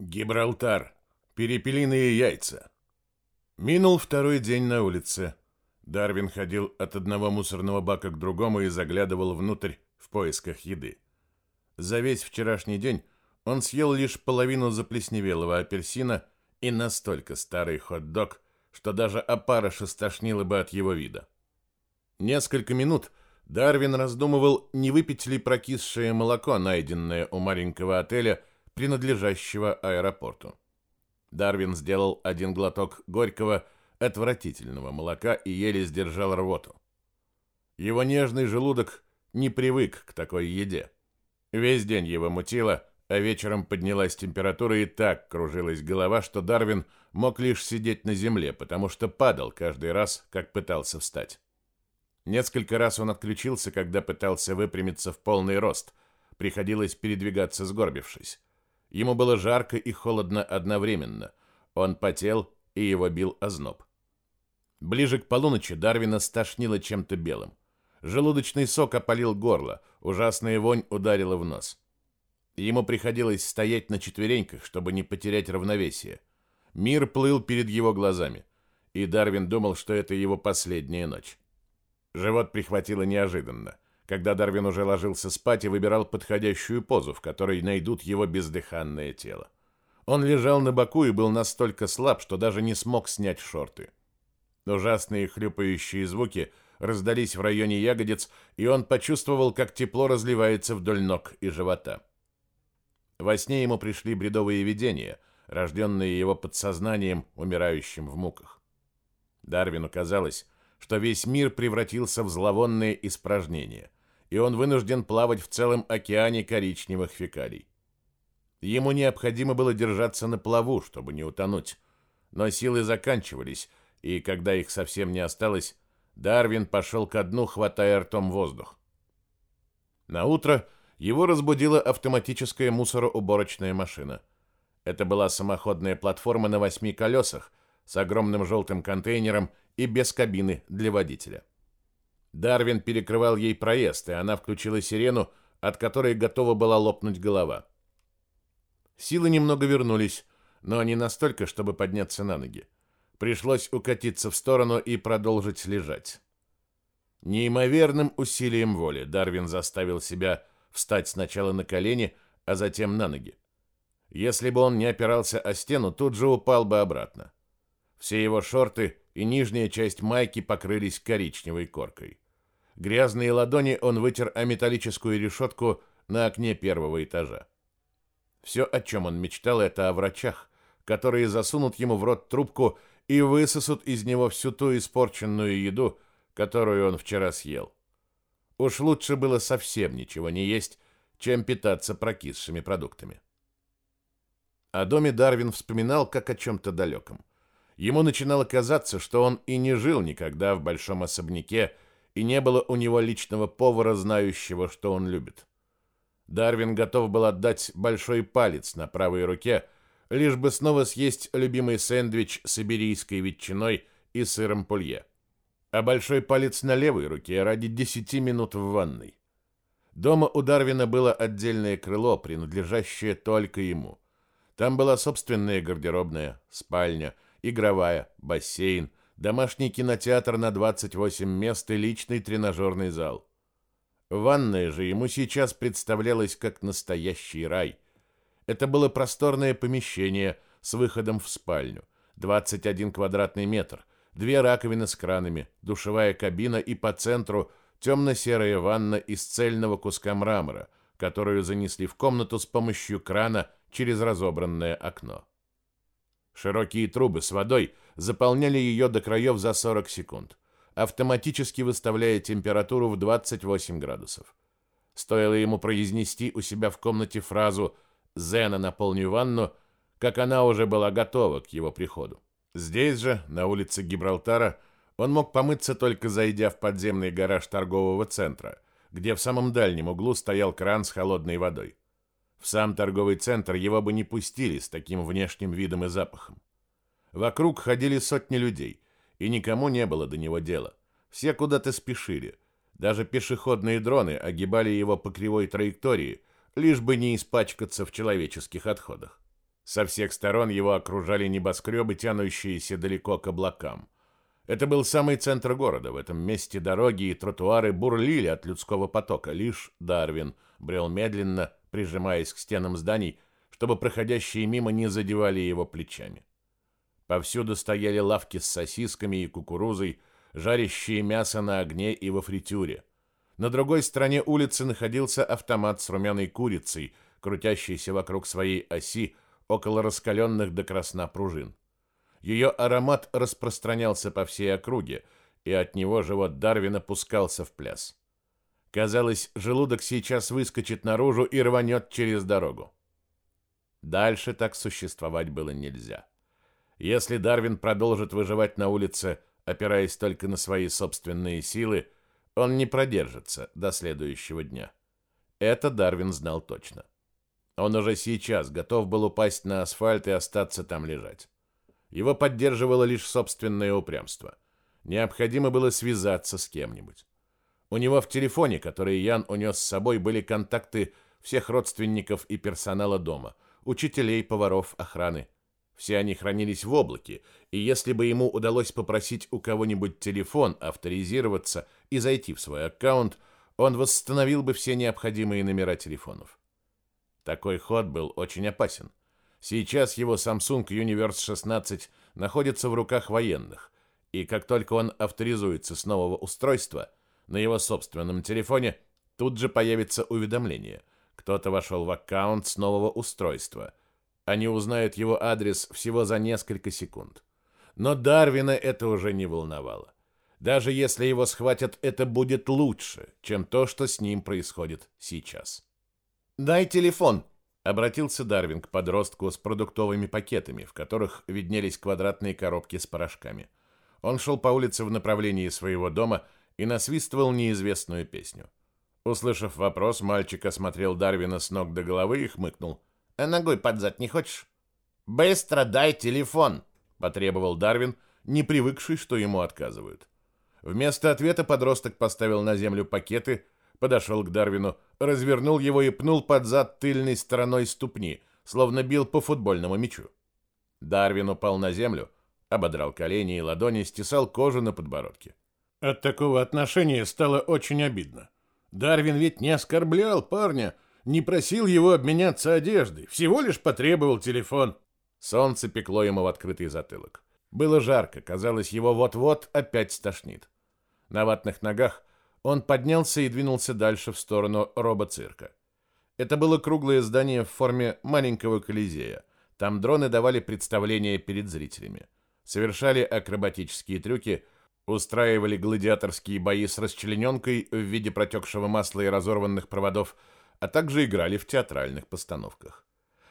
Гибралтар. Перепелиные яйца. Минул второй день на улице. Дарвин ходил от одного мусорного бака к другому и заглядывал внутрь в поисках еды. За весь вчерашний день он съел лишь половину заплесневелого апельсина и настолько старый хот-дог, что даже опарыша стошнило бы от его вида. Несколько минут Дарвин раздумывал, не выпить ли прокисшее молоко, найденное у маленького отеля, принадлежащего аэропорту. Дарвин сделал один глоток горького, отвратительного молока и еле сдержал рвоту. Его нежный желудок не привык к такой еде. Весь день его мутило, а вечером поднялась температура и так кружилась голова, что Дарвин мог лишь сидеть на земле, потому что падал каждый раз, как пытался встать. Несколько раз он отключился, когда пытался выпрямиться в полный рост. Приходилось передвигаться сгорбившись. Ему было жарко и холодно одновременно. Он потел, и его бил озноб. Ближе к полуночи Дарвина стошнило чем-то белым. Желудочный сок опалил горло, ужасная вонь ударила в нос. Ему приходилось стоять на четвереньках, чтобы не потерять равновесие. Мир плыл перед его глазами, и Дарвин думал, что это его последняя ночь. Живот прихватило неожиданно, когда Дарвин уже ложился спать и выбирал подходящую позу, в которой найдут его бездыханное тело. Он лежал на боку и был настолько слаб, что даже не смог снять шорты. Ужасные хлюпающие звуки раздались в районе ягодиц, и он почувствовал, как тепло разливается вдоль ног и живота. Во сне ему пришли бредовые видения, рожденные его подсознанием, умирающим в муках. Дарвину казалось, что весь мир превратился в зловонное испражнение, и он вынужден плавать в целом океане коричневых фекалий. Ему необходимо было держаться на плаву, чтобы не утонуть, но силы заканчивались, и когда их совсем не осталось, Дарвин пошел ко дну, хватая ртом воздух. На утро его разбудила автоматическая мусороуборочная машина. Это была самоходная платформа на восьми колесах с огромным желтым контейнером и без кабины для водителя. Дарвин перекрывал ей проезд, и она включила сирену, от которой готова была лопнуть голова. Силы немного вернулись, но не настолько, чтобы подняться на ноги. Пришлось укатиться в сторону и продолжить лежать. Неимоверным усилием воли Дарвин заставил себя встать сначала на колени, а затем на ноги. Если бы он не опирался о стену, тут же упал бы обратно. Все его шорты и нижняя часть майки покрылись коричневой коркой. Грязные ладони он вытер о металлическую решетку на окне первого этажа. Все, о чем он мечтал, это о врачах, которые засунут ему в рот трубку и высосут из него всю ту испорченную еду, которую он вчера съел. Уж лучше было совсем ничего не есть, чем питаться прокисшими продуктами. О доме Дарвин вспоминал как о чем-то далеком. Ему начинало казаться, что он и не жил никогда в большом особняке, и не было у него личного повара, знающего, что он любит. Дарвин готов был отдать большой палец на правой руке, лишь бы снова съесть любимый сэндвич с иберийской ветчиной и сыром пулье. А большой палец на левой руке ради десяти минут в ванной. Дома у Дарвина было отдельное крыло, принадлежащее только ему. Там была собственная гардеробная, спальня – игровая, бассейн, домашний кинотеатр на 28 мест и личный тренажерный зал. Ванная же ему сейчас представлялась как настоящий рай. Это было просторное помещение с выходом в спальню, 21 квадратный метр, две раковины с кранами, душевая кабина и по центру темно-серая ванна из цельного куска мрамора, которую занесли в комнату с помощью крана через разобранное окно. Широкие трубы с водой заполняли ее до краев за 40 секунд, автоматически выставляя температуру в 28 градусов. Стоило ему произнести у себя в комнате фразу «Зена, наполни ванну», как она уже была готова к его приходу. Здесь же, на улице Гибралтара, он мог помыться только зайдя в подземный гараж торгового центра, где в самом дальнем углу стоял кран с холодной водой. В сам торговый центр его бы не пустили с таким внешним видом и запахом. Вокруг ходили сотни людей, и никому не было до него дела. Все куда-то спешили. Даже пешеходные дроны огибали его по кривой траектории, лишь бы не испачкаться в человеческих отходах. Со всех сторон его окружали небоскребы, тянущиеся далеко к облакам. Это был самый центр города. В этом месте дороги и тротуары бурлили от людского потока. Лишь Дарвин брел медленно, прижимаясь к стенам зданий, чтобы проходящие мимо не задевали его плечами. Повсюду стояли лавки с сосисками и кукурузой, жарящие мясо на огне и во фритюре. На другой стороне улицы находился автомат с румяной курицей, крутящийся вокруг своей оси около раскаленных до красна пружин. Ее аромат распространялся по всей округе, и от него живот Дарвина пускался в пляс. Казалось, желудок сейчас выскочит наружу и рванет через дорогу. Дальше так существовать было нельзя. Если Дарвин продолжит выживать на улице, опираясь только на свои собственные силы, он не продержится до следующего дня. Это Дарвин знал точно. Он уже сейчас готов был упасть на асфальт и остаться там лежать. Его поддерживало лишь собственное упрямство. Необходимо было связаться с кем-нибудь. У него в телефоне, который Ян унес с собой, были контакты всех родственников и персонала дома, учителей, поваров, охраны. Все они хранились в облаке, и если бы ему удалось попросить у кого-нибудь телефон, авторизироваться и зайти в свой аккаунт, он восстановил бы все необходимые номера телефонов. Такой ход был очень опасен. Сейчас его Samsung Universe 16 находится в руках военных, и как только он авторизуется с нового устройства, на его собственном телефоне тут же появится уведомление. Кто-то вошел в аккаунт с нового устройства. Они узнают его адрес всего за несколько секунд. Но Дарвина это уже не волновало. Даже если его схватят, это будет лучше, чем то, что с ним происходит сейчас. «Дай телефон», Обратился Дарвин к подростку с продуктовыми пакетами, в которых виднелись квадратные коробки с порошками. Он шел по улице в направлении своего дома и насвистывал неизвестную песню. Услышав вопрос, мальчик осмотрел Дарвина с ног до головы и хмыкнул. «А ногой под зад не хочешь?» «Быстро дай телефон!» — потребовал Дарвин, не привыкший, что ему отказывают. Вместо ответа подросток поставил на землю пакеты, подошел к Дарвину, развернул его и пнул под зад тыльной стороной ступни, словно бил по футбольному мячу. Дарвин упал на землю, ободрал колени и ладони, стесал кожу на подбородке. От такого отношения стало очень обидно. Дарвин ведь не оскорблял парня, не просил его обменяться одеждой, всего лишь потребовал телефон. Солнце пекло ему в открытый затылок. Было жарко, казалось, его вот-вот опять стошнит. На ватных ногах он поднялся и двинулся дальше в сторону робоцирка. Это было круглое здание в форме маленького колизея. Там дроны давали представления перед зрителями. Совершали акробатические трюки, устраивали гладиаторские бои с расчлененкой в виде протекшего масла и разорванных проводов, а также играли в театральных постановках.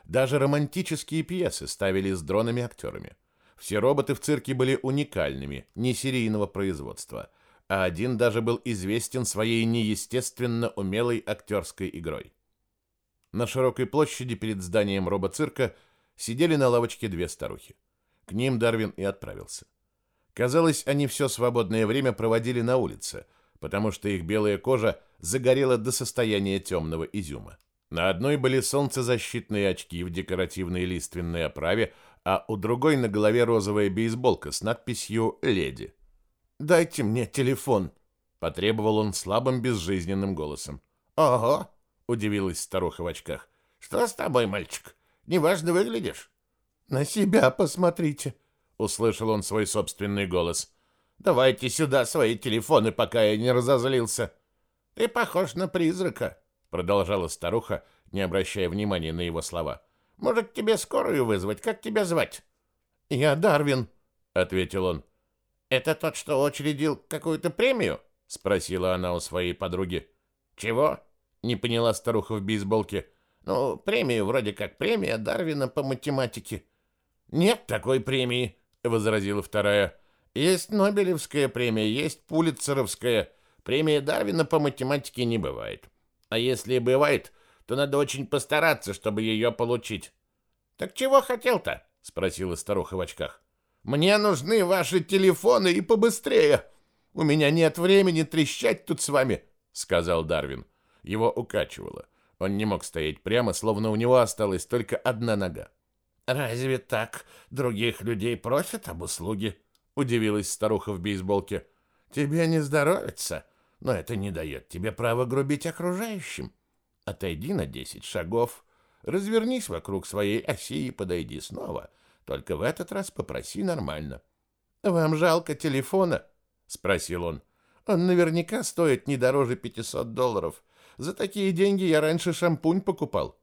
Даже романтические пьесы ставили с дронами-актерами. Все роботы в цирке были уникальными, не серийного производства – а один даже был известен своей неестественно умелой актерской игрой. На широкой площади перед зданием робоцирка сидели на лавочке две старухи. К ним Дарвин и отправился. Казалось, они все свободное время проводили на улице, потому что их белая кожа загорела до состояния темного изюма. На одной были солнцезащитные очки в декоративной лиственной оправе, а у другой на голове розовая бейсболка с надписью «Леди». «Дайте мне телефон», — потребовал он слабым безжизненным голосом. «Ого!» — удивилась старуха в очках. «Что с тобой, мальчик? Неважно выглядишь». «На себя посмотрите», — услышал он свой собственный голос. «Давайте сюда свои телефоны, пока я не разозлился». «Ты похож на призрака», — продолжала старуха, не обращая внимания на его слова. «Может, тебе скорую вызвать? Как тебя звать?» «Я Дарвин», — ответил он. «Это тот, что учредил какую-то премию?» — спросила она у своей подруги. «Чего?» — не поняла старуха в бейсболке. «Ну, премию вроде как премия Дарвина по математике». «Нет такой премии», — возразила вторая. «Есть Нобелевская премия, есть Пулитцеровская. Премия Дарвина по математике не бывает. А если и бывает, то надо очень постараться, чтобы ее получить». «Так чего хотел-то?» — спросила старуха в очках. Мне нужны ваши телефоны и побыстрее. У меня нет времени трещать тут с вами, сказал Дарвин. Его укачивало. Он не мог стоять прямо, словно у него осталась только одна нога. Разве так других людей просят об услуге? Удивилась старуха в бейсболке. Тебе не здоровится, но это не дает тебе права грубить окружающим. Отойди на десять шагов, развернись вокруг своей оси и подойди снова. Только в этот раз попроси нормально. Вам жалко телефона? спросил он. Он наверняка стоит не дороже 500 долларов. За такие деньги я раньше шампунь покупал.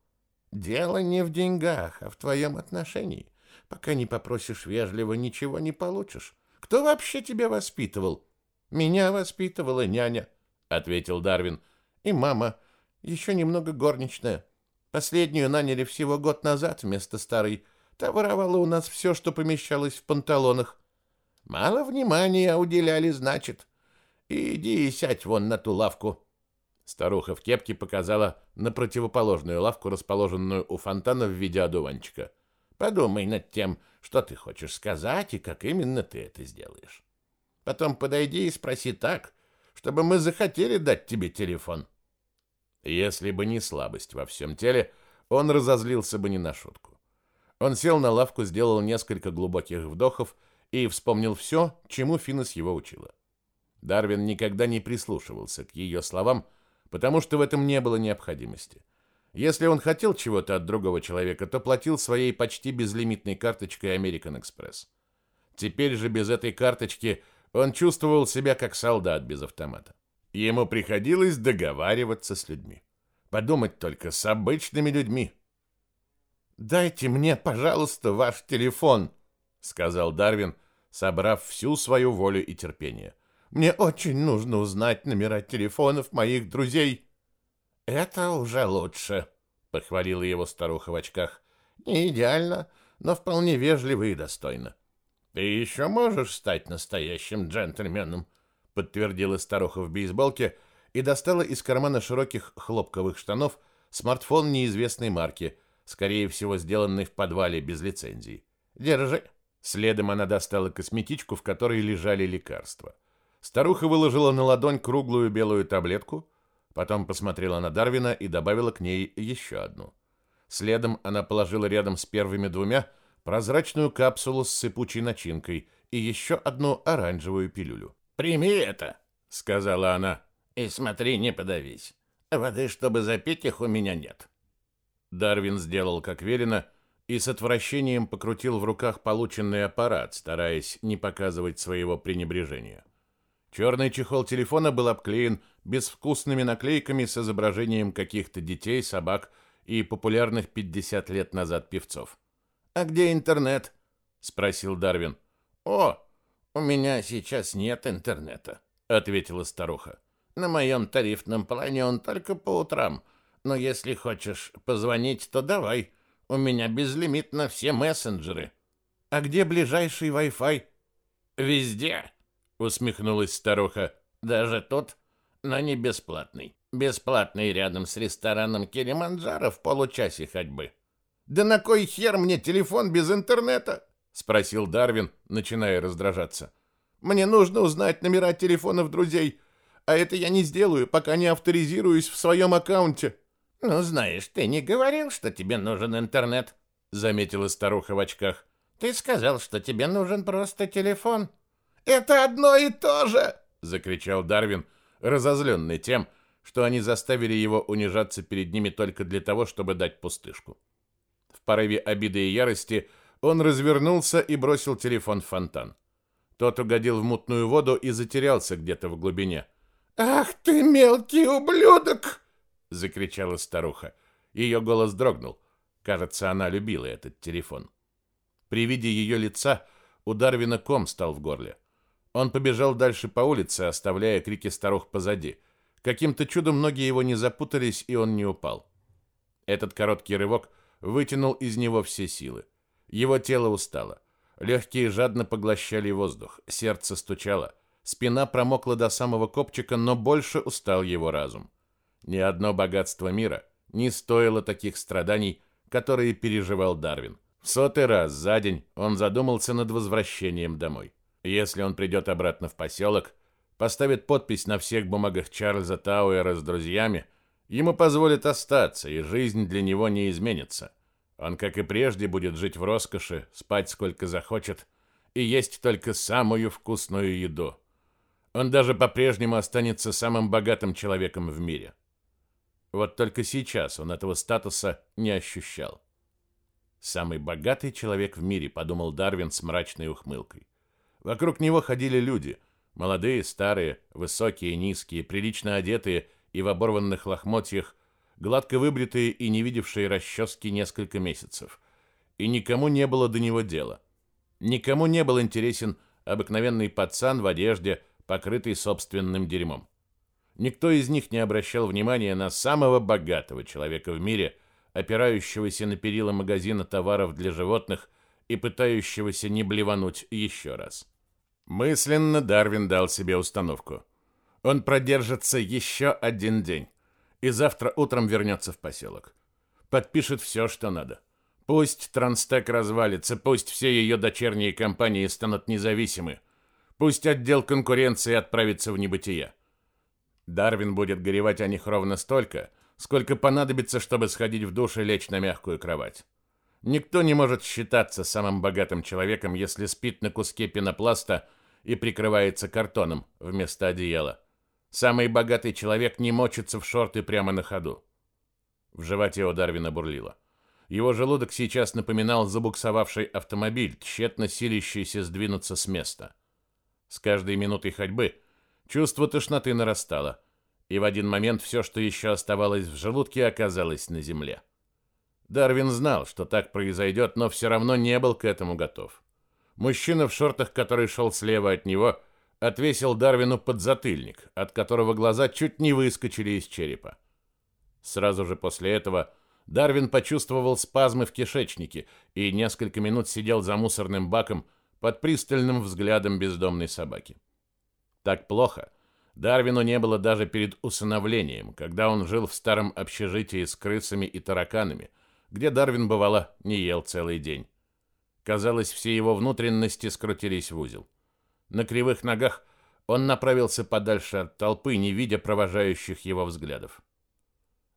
Дело не в деньгах, а в твоем отношении. Пока не попросишь вежливо, ничего не получишь. Кто вообще тебя воспитывал? Меня воспитывала няня, ответил Дарвин. И мама, еще немного горничная. Последнюю наняли всего год назад вместо старой. Та воровала у нас все, что помещалось в панталонах. Мало внимания уделяли, значит. Иди и сядь вон на ту лавку. Старуха в кепке показала на противоположную лавку, расположенную у фонтана в виде одуванчика. Подумай над тем, что ты хочешь сказать и как именно ты это сделаешь. Потом подойди и спроси так, чтобы мы захотели дать тебе телефон. Если бы не слабость во всем теле, он разозлился бы не на шутку. Он сел на лавку, сделал несколько глубоких вдохов и вспомнил все, чему Финес его учила. Дарвин никогда не прислушивался к ее словам, потому что в этом не было необходимости. Если он хотел чего-то от другого человека, то платил своей почти безлимитной карточкой American Express. Теперь же без этой карточки он чувствовал себя как солдат без автомата. Ему приходилось договариваться с людьми. Подумать только, с обычными людьми. «Дайте мне, пожалуйста, ваш телефон», — сказал Дарвин, собрав всю свою волю и терпение. Мне очень нужно узнать номера телефонов моих друзей. Это уже лучше, похвалила его старуха в очках. Не идеально, но вполне вежливо и достойно. Ты еще можешь стать настоящим джентльменом, подтвердила старуха в бейсболке и достала из кармана широких хлопковых штанов смартфон неизвестной марки, скорее всего, сделанный в подвале без лицензии. Держи. Следом она достала косметичку, в которой лежали лекарства. Старуха выложила на ладонь круглую белую таблетку, потом посмотрела на Дарвина и добавила к ней еще одну. Следом она положила рядом с первыми двумя прозрачную капсулу с сыпучей начинкой и еще одну оранжевую пилюлю. «Прими это», — сказала она. «И смотри, не подавись. Воды, чтобы запить их, у меня нет». Дарвин сделал, как велено, и с отвращением покрутил в руках полученный аппарат, стараясь не показывать своего пренебрежения. Черный чехол телефона был обклеен безвкусными наклейками с изображением каких-то детей, собак и популярных 50 лет назад певцов. «А где интернет?» — спросил Дарвин. «О, у меня сейчас нет интернета», — ответила старуха. «На моем тарифном плане он только по утрам. Но если хочешь позвонить, то давай. У меня безлимит на все мессенджеры». «А где ближайший Wi-Fi?» «Везде», усмехнулась старуха. Даже тот, но не бесплатный. Бесплатный рядом с рестораном Килиманджаро в получасе ходьбы. Да на кой хер мне телефон без интернета? спросил Дарвин, начиная раздражаться. Мне нужно узнать номера телефонов друзей, а это я не сделаю, пока не авторизируюсь в своем аккаунте. Ну, знаешь, ты не говорил, что тебе нужен интернет, заметила старуха в очках. Ты сказал, что тебе нужен просто телефон. Это одно и то же!» — закричал Дарвин, разозленный тем, что они заставили его унижаться перед ними только для того, чтобы дать пустышку. В порыве обиды и ярости он развернулся и бросил телефон в фонтан. Тот угодил в мутную воду и затерялся где-то в глубине. «Ах ты, мелкий ублюдок!» — закричала старуха. Ее голос дрогнул. Кажется, она любила этот телефон. При виде ее лица у Дарвина ком стал в горле. Он побежал дальше по улице, оставляя крики старух позади. Каким-то чудом ноги его не запутались, и он не упал. Этот короткий рывок вытянул из него все силы. Его тело устало. Легкие жадно поглощали воздух, сердце стучало, спина промокла до самого копчика, но больше устал его разум. Ни одно богатство мира не стоило таких страданий, которые переживал Дарвин. В сотый раз за день он задумался над возвращением домой. Если он придет обратно в поселок, поставит подпись на всех бумагах Чарльза Тауэра с друзьями, ему позволят остаться, и жизнь для него не изменится. Он, как и прежде, будет жить в роскоши, спать сколько захочет и есть только самую вкусную еду. Он даже по-прежнему останется самым богатым человеком в мире. Вот только сейчас он этого статуса не ощущал. Самый богатый человек в мире, подумал Дарвин с мрачной ухмылкой. Вокруг него ходили люди, молодые, старые, высокие, низкие, прилично одетые и в оборванных лохмотьях, гладко выбритые и не видевшие расчески несколько месяцев. И никому не было до него дела. Никому не был интересен обыкновенный пацан в одежде, покрытый собственным дерьмом. Никто из них не обращал внимания на самого богатого человека в мире, опирающегося на перила магазина товаров для животных и пытающегося не блевануть еще раз. Мысленно Дарвин дал себе установку. Он продержится еще один день и завтра утром вернется в поселок. Подпишет все, что надо. Пусть Транстек развалится, пусть все ее дочерние компании станут независимы. Пусть отдел конкуренции отправится в небытие. Дарвин будет горевать о них ровно столько, сколько понадобится, чтобы сходить в душ и лечь на мягкую кровать. Никто не может считаться самым богатым человеком, если спит на куске пенопласта и прикрывается картоном вместо одеяла. Самый богатый человек не мочится в шорты прямо на ходу. В животе у Дарвина бурлило. Его желудок сейчас напоминал забуксовавший автомобиль, тщетно силящийся сдвинуться с места. С каждой минутой ходьбы чувство тошноты нарастало, и в один момент все, что еще оставалось в желудке, оказалось на земле. Дарвин знал, что так произойдет, но все равно не был к этому готов. Мужчина в шортах, который шел слева от него, отвесил Дарвину подзатыльник, от которого глаза чуть не выскочили из черепа. Сразу же после этого Дарвин почувствовал спазмы в кишечнике и несколько минут сидел за мусорным баком под пристальным взглядом бездомной собаки. Так плохо, Дарвину не было даже перед усыновлением, когда он жил в старом общежитии с крысами и тараканами, где Дарвин, бывало, не ел целый день. Казалось, все его внутренности скрутились в узел. На кривых ногах он направился подальше от толпы, не видя провожающих его взглядов.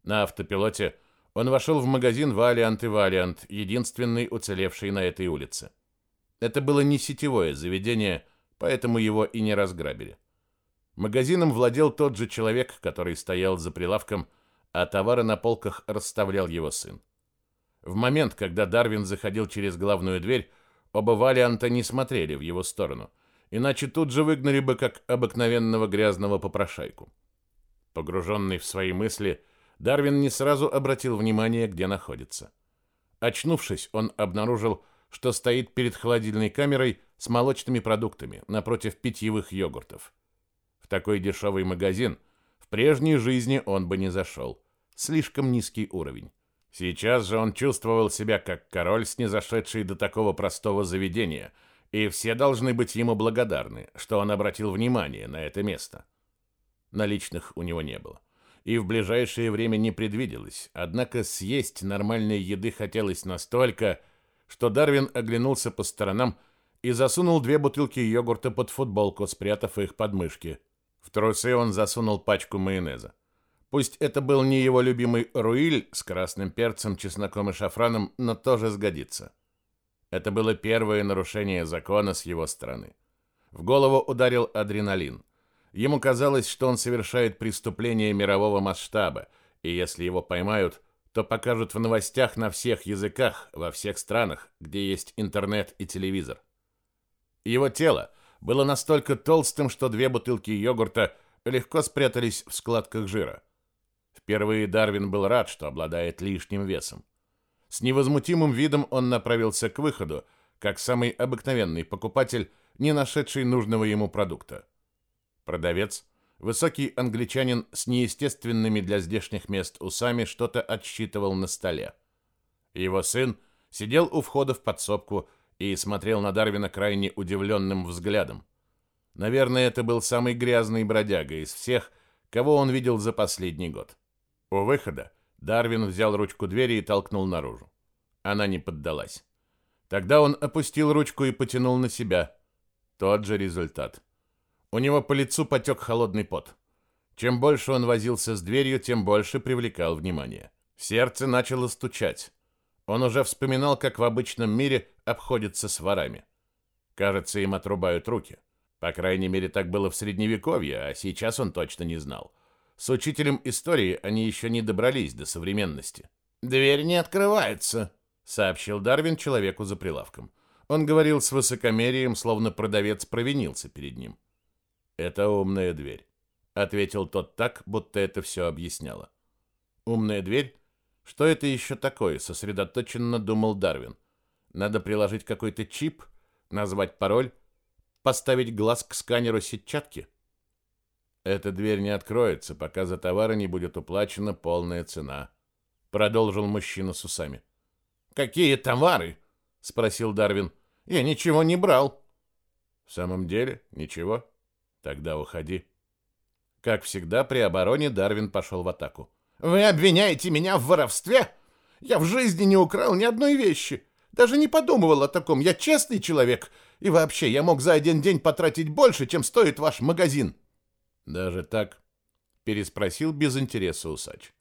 На автопилоте он вошел в магазин Valiant и Valiant, единственный уцелевший на этой улице. Это было не сетевое заведение, поэтому его и не разграбили. Магазином владел тот же человек, который стоял за прилавком, а товары на полках расставлял его сын. В момент, когда Дарвин заходил через главную дверь, оба Валианта не смотрели в его сторону, иначе тут же выгнали бы как обыкновенного грязного попрошайку. Погруженный в свои мысли, Дарвин не сразу обратил внимание, где находится. Очнувшись, он обнаружил, что стоит перед холодильной камерой с молочными продуктами напротив питьевых йогуртов. В такой дешевый магазин в прежней жизни он бы не зашел. Слишком низкий уровень. Сейчас же он чувствовал себя как король, снизошедший до такого простого заведения, и все должны быть ему благодарны, что он обратил внимание на это место. Наличных у него не было и в ближайшее время не предвиделось, однако съесть нормальной еды хотелось настолько, что Дарвин оглянулся по сторонам и засунул две бутылки йогурта под футболку, спрятав их под мышки. В трусы он засунул пачку майонеза. Пусть это был не его любимый руиль с красным перцем, чесноком и шафраном, но тоже сгодится. Это было первое нарушение закона с его стороны. В голову ударил адреналин. Ему казалось, что он совершает преступление мирового масштаба, и если его поймают, то покажут в новостях на всех языках, во всех странах, где есть интернет и телевизор. Его тело было настолько толстым, что две бутылки йогурта легко спрятались в складках жира. Впервые Дарвин был рад, что обладает лишним весом. С невозмутимым видом он направился к выходу, как самый обыкновенный покупатель, не нашедший нужного ему продукта. Продавец, высокий англичанин с неестественными для здешних мест усами, что-то отсчитывал на столе. Его сын сидел у входа в подсобку и смотрел на Дарвина крайне удивленным взглядом. Наверное, это был самый грязный бродяга из всех, кого он видел за последний год. У выхода Дарвин взял ручку двери и толкнул наружу. Она не поддалась. Тогда он опустил ручку и потянул на себя. Тот же результат. У него по лицу потек холодный пот. Чем больше он возился с дверью, тем больше привлекал внимание. Сердце начало стучать. Он уже вспоминал, как в обычном мире обходится с ворами. Кажется, им отрубают руки. По крайней мере, так было в Средневековье, а сейчас он точно не знал. С учителем истории они еще не добрались до современности. «Дверь не открывается», — сообщил Дарвин человеку за прилавком. Он говорил с высокомерием, словно продавец провинился перед ним. «Это умная дверь», — ответил тот так, будто это все объясняло. «Умная дверь? Что это еще такое?» — сосредоточенно думал Дарвин. «Надо приложить какой-то чип, назвать пароль, поставить глаз к сканеру сетчатки?» Эта дверь не откроется, пока за товары не будет уплачена полная цена, продолжил мужчина с усами. Какие товары? спросил Дарвин. Я ничего не брал. В самом деле, ничего. Тогда уходи. Как всегда, при обороне Дарвин пошел в атаку. Вы обвиняете меня в воровстве? Я в жизни не украл ни одной вещи. Даже не подумывал о таком. Я честный человек. И вообще, я мог за один день потратить больше, чем стоит ваш магазин. Даже так? Переспросил без интереса усач.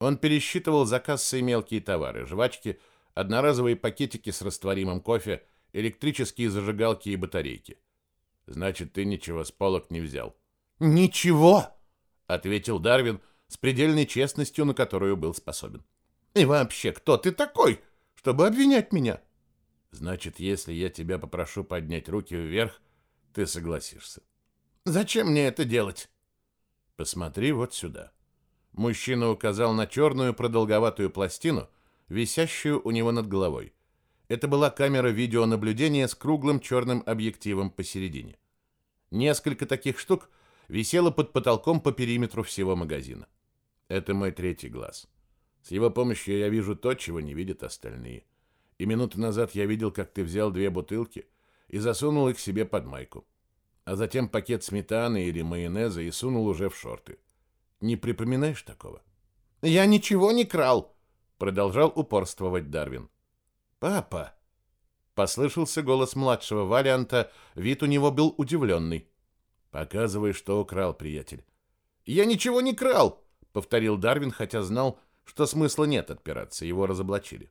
Он пересчитывал за кассой мелкие товары, жвачки, одноразовые пакетики с растворимым кофе, электрические зажигалки и батарейки. Значит, ты ничего с полок не взял. Ничего, ответил Дарвин с предельной честностью, на которую был способен. И вообще, кто ты такой, чтобы обвинять меня? Значит, если я тебя попрошу поднять руки вверх, ты согласишься. Зачем мне это делать? Посмотри вот сюда. Мужчина указал на черную продолговатую пластину, висящую у него над головой. Это была камера видеонаблюдения с круглым черным объективом посередине. Несколько таких штук висело под потолком по периметру всего магазина. Это мой третий глаз. С его помощью я вижу то, чего не видят остальные. И минуту назад я видел, как ты взял две бутылки и засунул их себе под майку а затем пакет сметаны или майонеза и сунул уже в шорты. Не припоминаешь такого? Я ничего не крал, продолжал упорствовать Дарвин. Папа, послышался голос младшего варианта, вид у него был удивленный. Показывай, что украл, приятель. Я ничего не крал, повторил Дарвин, хотя знал, что смысла нет отпираться, его разоблачили.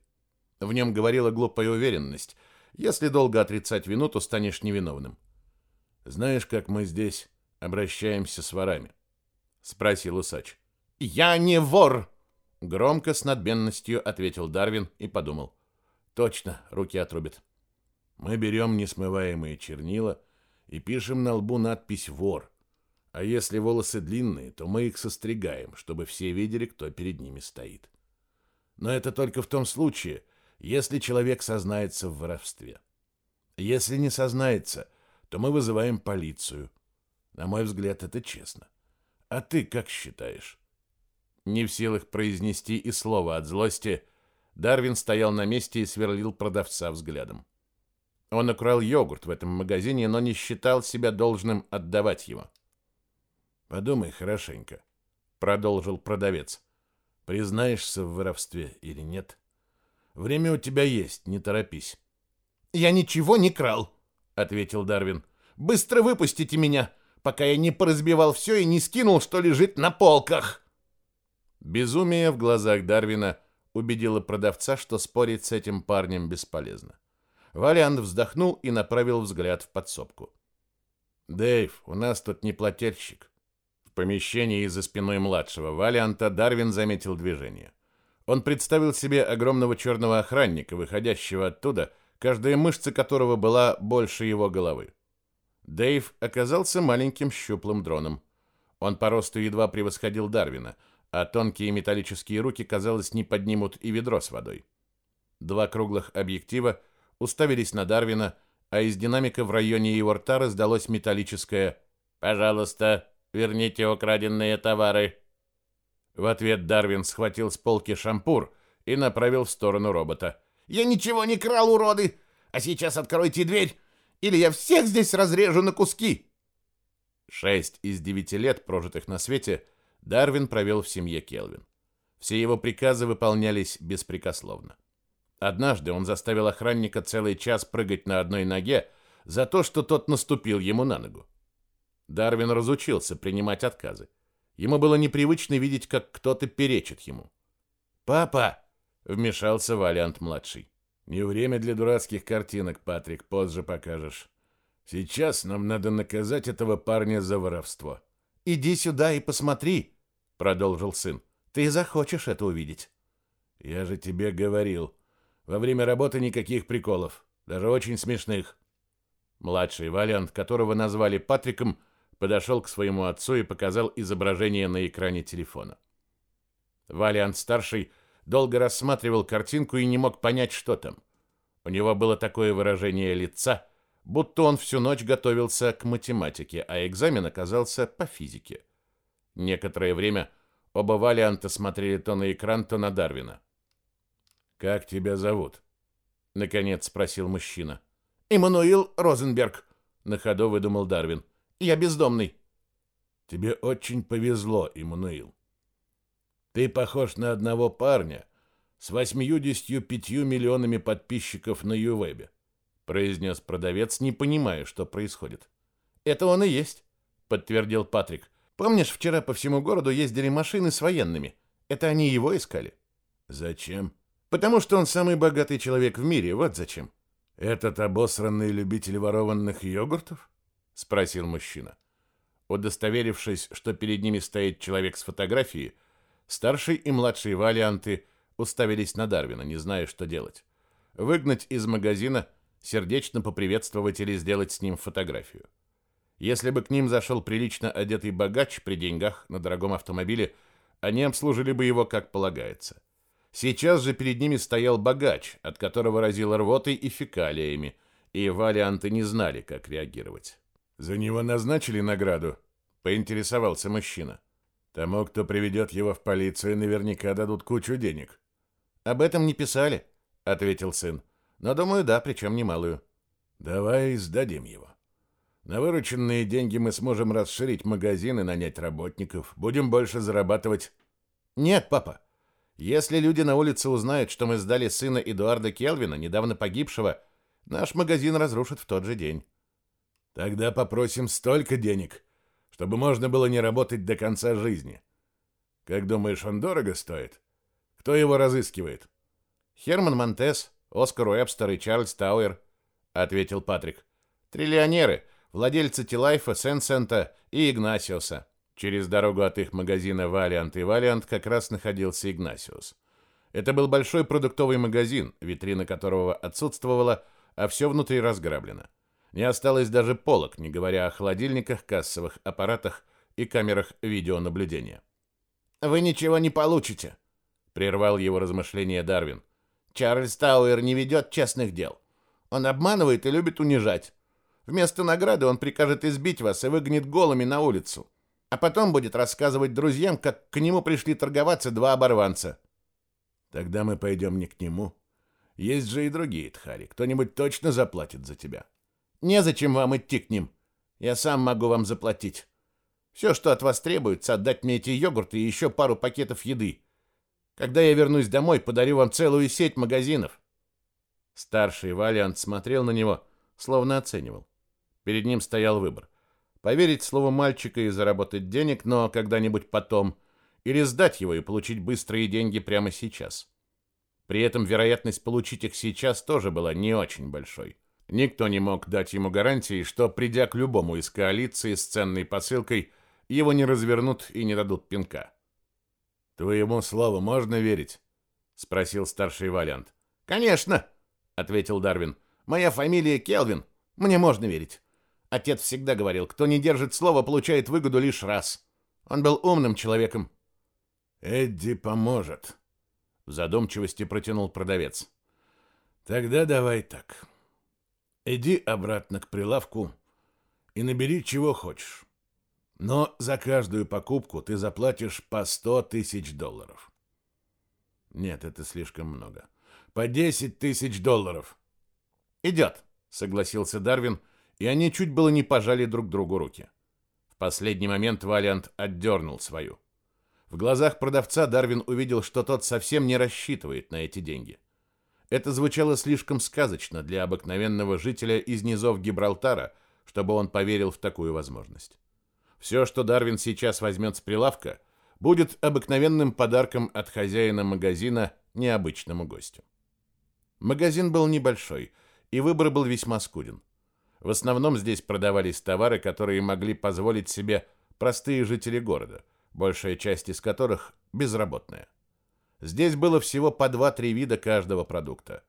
В нем говорила глупая уверенность. Если долго отрицать вину, то станешь невиновным. Знаешь, как мы здесь обращаемся с ворами? спросил усач. Я не вор, громко с надменностью ответил Дарвин и подумал. Точно, руки отрубят. Мы берем несмываемые чернила и пишем на лбу надпись «Вор». А если волосы длинные, то мы их состригаем, чтобы все видели, кто перед ними стоит. Но это только в том случае, если человек сознается в воровстве. Если не сознается, то мы вызываем полицию. На мой взгляд, это честно. А ты как считаешь? Не в силах произнести и слова от злости, Дарвин стоял на месте и сверлил продавца взглядом. Он украл йогурт в этом магазине, но не считал себя должным отдавать его. Подумай хорошенько, продолжил продавец. Признаешься в воровстве или нет? Время у тебя есть, не торопись. Я ничего не крал, ответил Дарвин. Быстро выпустите меня, пока я не поразбивал все и не скинул, что лежит на полках. Безумие в глазах Дарвина убедило продавца, что спорить с этим парнем бесполезно. Валиант вздохнул и направил взгляд в подсобку. «Дэйв, у нас тут не плательщик». В помещении за спиной младшего Валианта Дарвин заметил движение. Он представил себе огромного черного охранника, выходящего оттуда каждая мышца которого была больше его головы. Дэйв оказался маленьким щуплым дроном. Он по росту едва превосходил Дарвина, а тонкие металлические руки, казалось, не поднимут и ведро с водой. Два круглых объектива уставились на Дарвина, а из динамика в районе его рта раздалось металлическое «Пожалуйста, верните украденные товары». В ответ Дарвин схватил с полки шампур и направил в сторону робота. Я ничего не крал, уроды! А сейчас откройте дверь, или я всех здесь разрежу на куски!» Шесть из девяти лет, прожитых на свете, Дарвин провел в семье Келвин. Все его приказы выполнялись беспрекословно. Однажды он заставил охранника целый час прыгать на одной ноге за то, что тот наступил ему на ногу. Дарвин разучился принимать отказы. Ему было непривычно видеть, как кто-то перечит ему. «Папа, вмешался Валиант-младший. Не время для дурацких картинок, Патрик, позже покажешь. Сейчас нам надо наказать этого парня за воровство. Иди сюда и посмотри, продолжил сын. Ты захочешь это увидеть. Я же тебе говорил, во время работы никаких приколов, даже очень смешных. Младший Валиант, которого назвали Патриком, подошел к своему отцу и показал изображение на экране телефона. Валиант-старший долго рассматривал картинку и не мог понять, что там. У него было такое выражение лица, будто он всю ночь готовился к математике, а экзамен оказался по физике. Некоторое время оба Валианта смотрели то на экран, то на Дарвина. «Как тебя зовут?» — наконец спросил мужчина. «Иммануил Розенберг», — на ходу выдумал Дарвин. «Я бездомный». «Тебе очень повезло, Иммануил. Ты похож на одного парня с 85 миллионами подписчиков на Ювебе», — произнес продавец, не понимая, что происходит. «Это он и есть», — подтвердил Патрик. «Помнишь, вчера по всему городу ездили машины с военными? Это они его искали». «Зачем?» Потому что он самый богатый человек в мире, вот зачем. Этот обосранный любитель ворованных йогуртов? спросил мужчина. Удостоверившись, что перед ними стоит человек с фотографией, старший и младший валианты уставились на Дарвина, не зная, что делать. Выгнать из магазина, сердечно поприветствовать или сделать с ним фотографию. Если бы к ним зашел прилично одетый богач при деньгах на дорогом автомобиле, они обслужили бы его как полагается. Сейчас же перед ними стоял богач, от которого разило рвотой и фекалиями, и валианты не знали, как реагировать. «За него назначили награду?» — поинтересовался мужчина. «Тому, кто приведет его в полицию, наверняка дадут кучу денег». «Об этом не писали», — ответил сын. «Но, думаю, да, причем немалую». «Давай сдадим его. На вырученные деньги мы сможем расширить магазин и нанять работников. Будем больше зарабатывать». «Нет, папа», если люди на улице узнают, что мы сдали сына Эдуарда Келвина, недавно погибшего, наш магазин разрушат в тот же день. Тогда попросим столько денег, чтобы можно было не работать до конца жизни. Как думаешь, он дорого стоит? Кто его разыскивает? Херман Монтес, Оскар Уэбстер и Чарльз Тауэр, ответил Патрик. Триллионеры, владельцы Тилайфа, Сенсента и Игнасиоса. Через дорогу от их магазина «Валиант» и «Валиант» как раз находился Игнасиус. Это был большой продуктовый магазин, витрина которого отсутствовала, а все внутри разграблено. Не осталось даже полок, не говоря о холодильниках, кассовых аппаратах и камерах видеонаблюдения. «Вы ничего не получите», — прервал его размышления Дарвин. «Чарльз Тауэр не ведет честных дел. Он обманывает и любит унижать. Вместо награды он прикажет избить вас и выгонит голыми на улицу а потом будет рассказывать друзьям, как к нему пришли торговаться два оборванца. Тогда мы пойдем не к нему. Есть же и другие Тхари. Кто-нибудь точно заплатит за тебя. Незачем вам идти к ним. Я сам могу вам заплатить. Все, что от вас требуется, отдать мне эти йогурты и еще пару пакетов еды. Когда я вернусь домой, подарю вам целую сеть магазинов. Старший Валиант смотрел на него, словно оценивал. Перед ним стоял выбор поверить слову мальчика и заработать денег, но когда-нибудь потом, или сдать его и получить быстрые деньги прямо сейчас. При этом вероятность получить их сейчас тоже была не очень большой. Никто не мог дать ему гарантии, что, придя к любому из коалиции с ценной посылкой, его не развернут и не дадут пинка. «Твоему слову можно верить?» — спросил старший Валянт. «Конечно!» — ответил Дарвин. «Моя фамилия Келвин. Мне можно верить. Отец всегда говорил, кто не держит слово, получает выгоду лишь раз. Он был умным человеком. Эдди поможет, в задумчивости протянул продавец. Тогда давай так. Иди обратно к прилавку и набери чего хочешь. Но за каждую покупку ты заплатишь по сто тысяч долларов. Нет, это слишком много. По десять тысяч долларов. Идет, согласился Дарвин и они чуть было не пожали друг другу руки. В последний момент Валиант отдернул свою. В глазах продавца Дарвин увидел, что тот совсем не рассчитывает на эти деньги. Это звучало слишком сказочно для обыкновенного жителя из низов Гибралтара, чтобы он поверил в такую возможность. Все, что Дарвин сейчас возьмет с прилавка, будет обыкновенным подарком от хозяина магазина необычному гостю. Магазин был небольшой, и выбор был весьма скуден. В основном здесь продавались товары, которые могли позволить себе простые жители города, большая часть из которых безработная. Здесь было всего по 2-3 вида каждого продукта.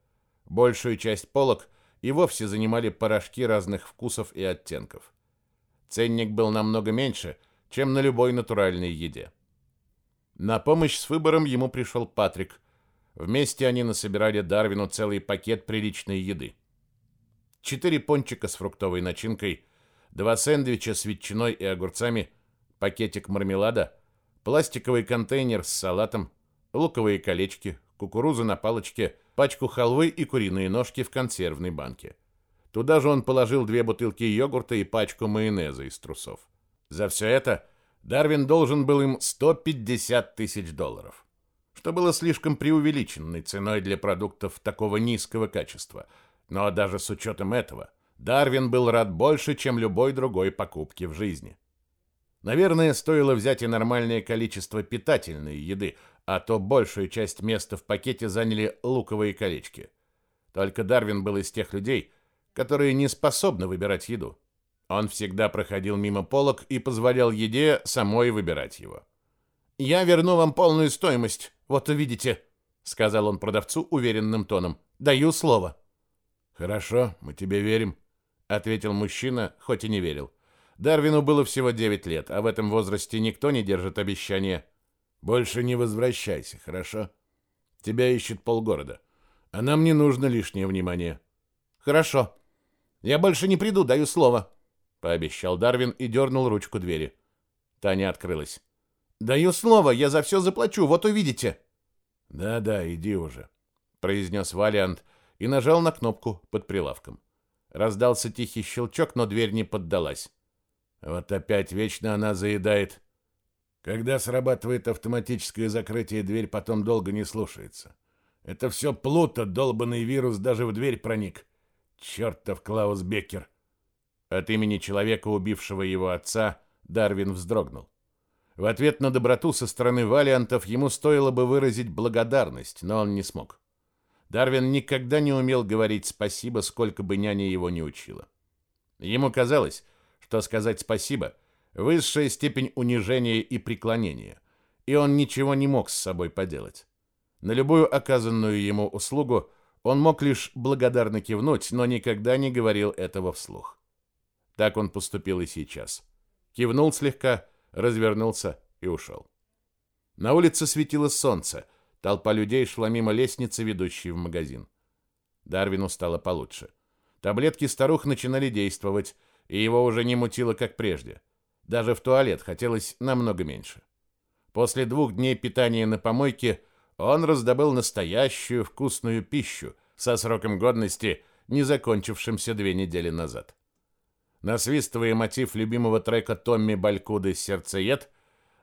Большую часть полок и вовсе занимали порошки разных вкусов и оттенков. Ценник был намного меньше, чем на любой натуральной еде. На помощь с выбором ему пришел Патрик. Вместе они насобирали Дарвину целый пакет приличной еды. Четыре пончика с фруктовой начинкой, два сэндвича с ветчиной и огурцами, пакетик мармелада, пластиковый контейнер с салатом, луковые колечки, кукурузу на палочке, пачку халвы и куриные ножки в консервной банке. Туда же он положил две бутылки йогурта и пачку майонеза из трусов. За все это Дарвин должен был им 150 тысяч долларов, что было слишком преувеличенной ценой для продуктов такого низкого качества. Но даже с учетом этого, Дарвин был рад больше, чем любой другой покупки в жизни. Наверное, стоило взять и нормальное количество питательной еды, а то большую часть места в пакете заняли луковые колечки. Только Дарвин был из тех людей, которые не способны выбирать еду. Он всегда проходил мимо полок и позволял еде самой выбирать его. «Я верну вам полную стоимость, вот увидите», — сказал он продавцу уверенным тоном. «Даю слово». «Хорошо, мы тебе верим», — ответил мужчина, хоть и не верил. Дарвину было всего 9 лет, а в этом возрасте никто не держит обещания. «Больше не возвращайся, хорошо? Тебя ищет полгорода, а нам не нужно лишнее внимание». «Хорошо. Я больше не приду, даю слово», пообещал Дарвин и дернул ручку двери. Таня открылась. Даю слово, я за все заплачу, вот увидите. Да-да, иди уже, произнес Валиант и нажал на кнопку под прилавком. Раздался тихий щелчок, но дверь не поддалась. Вот опять вечно она заедает. Когда срабатывает автоматическое закрытие, дверь потом долго не слушается. Это все плута, долбанный вирус даже в дверь проник. Чертов Клаус Беккер. От имени человека, убившего его отца, Дарвин вздрогнул. В ответ на доброту со стороны валиантов ему стоило бы выразить благодарность, но он не смог. Дарвин никогда не умел говорить спасибо, сколько бы няня его не учила. Ему казалось, что сказать спасибо — высшая степень унижения и преклонения, и он ничего не мог с собой поделать. На любую оказанную ему услугу он мог лишь благодарно кивнуть, но никогда не говорил этого вслух. Так он поступил и сейчас. Кивнул слегка, развернулся и ушел. На улице светило солнце. Толпа людей шла мимо лестницы, ведущей в магазин. Дарвину стало получше. Таблетки старух начинали действовать, и его уже не мутило, как прежде. Даже в туалет хотелось намного меньше. После двух дней питания на помойке он раздобыл настоящую вкусную пищу со сроком годности, не закончившимся две недели назад. Насвистывая мотив любимого трека Томми Балькуды «Сердцеед»,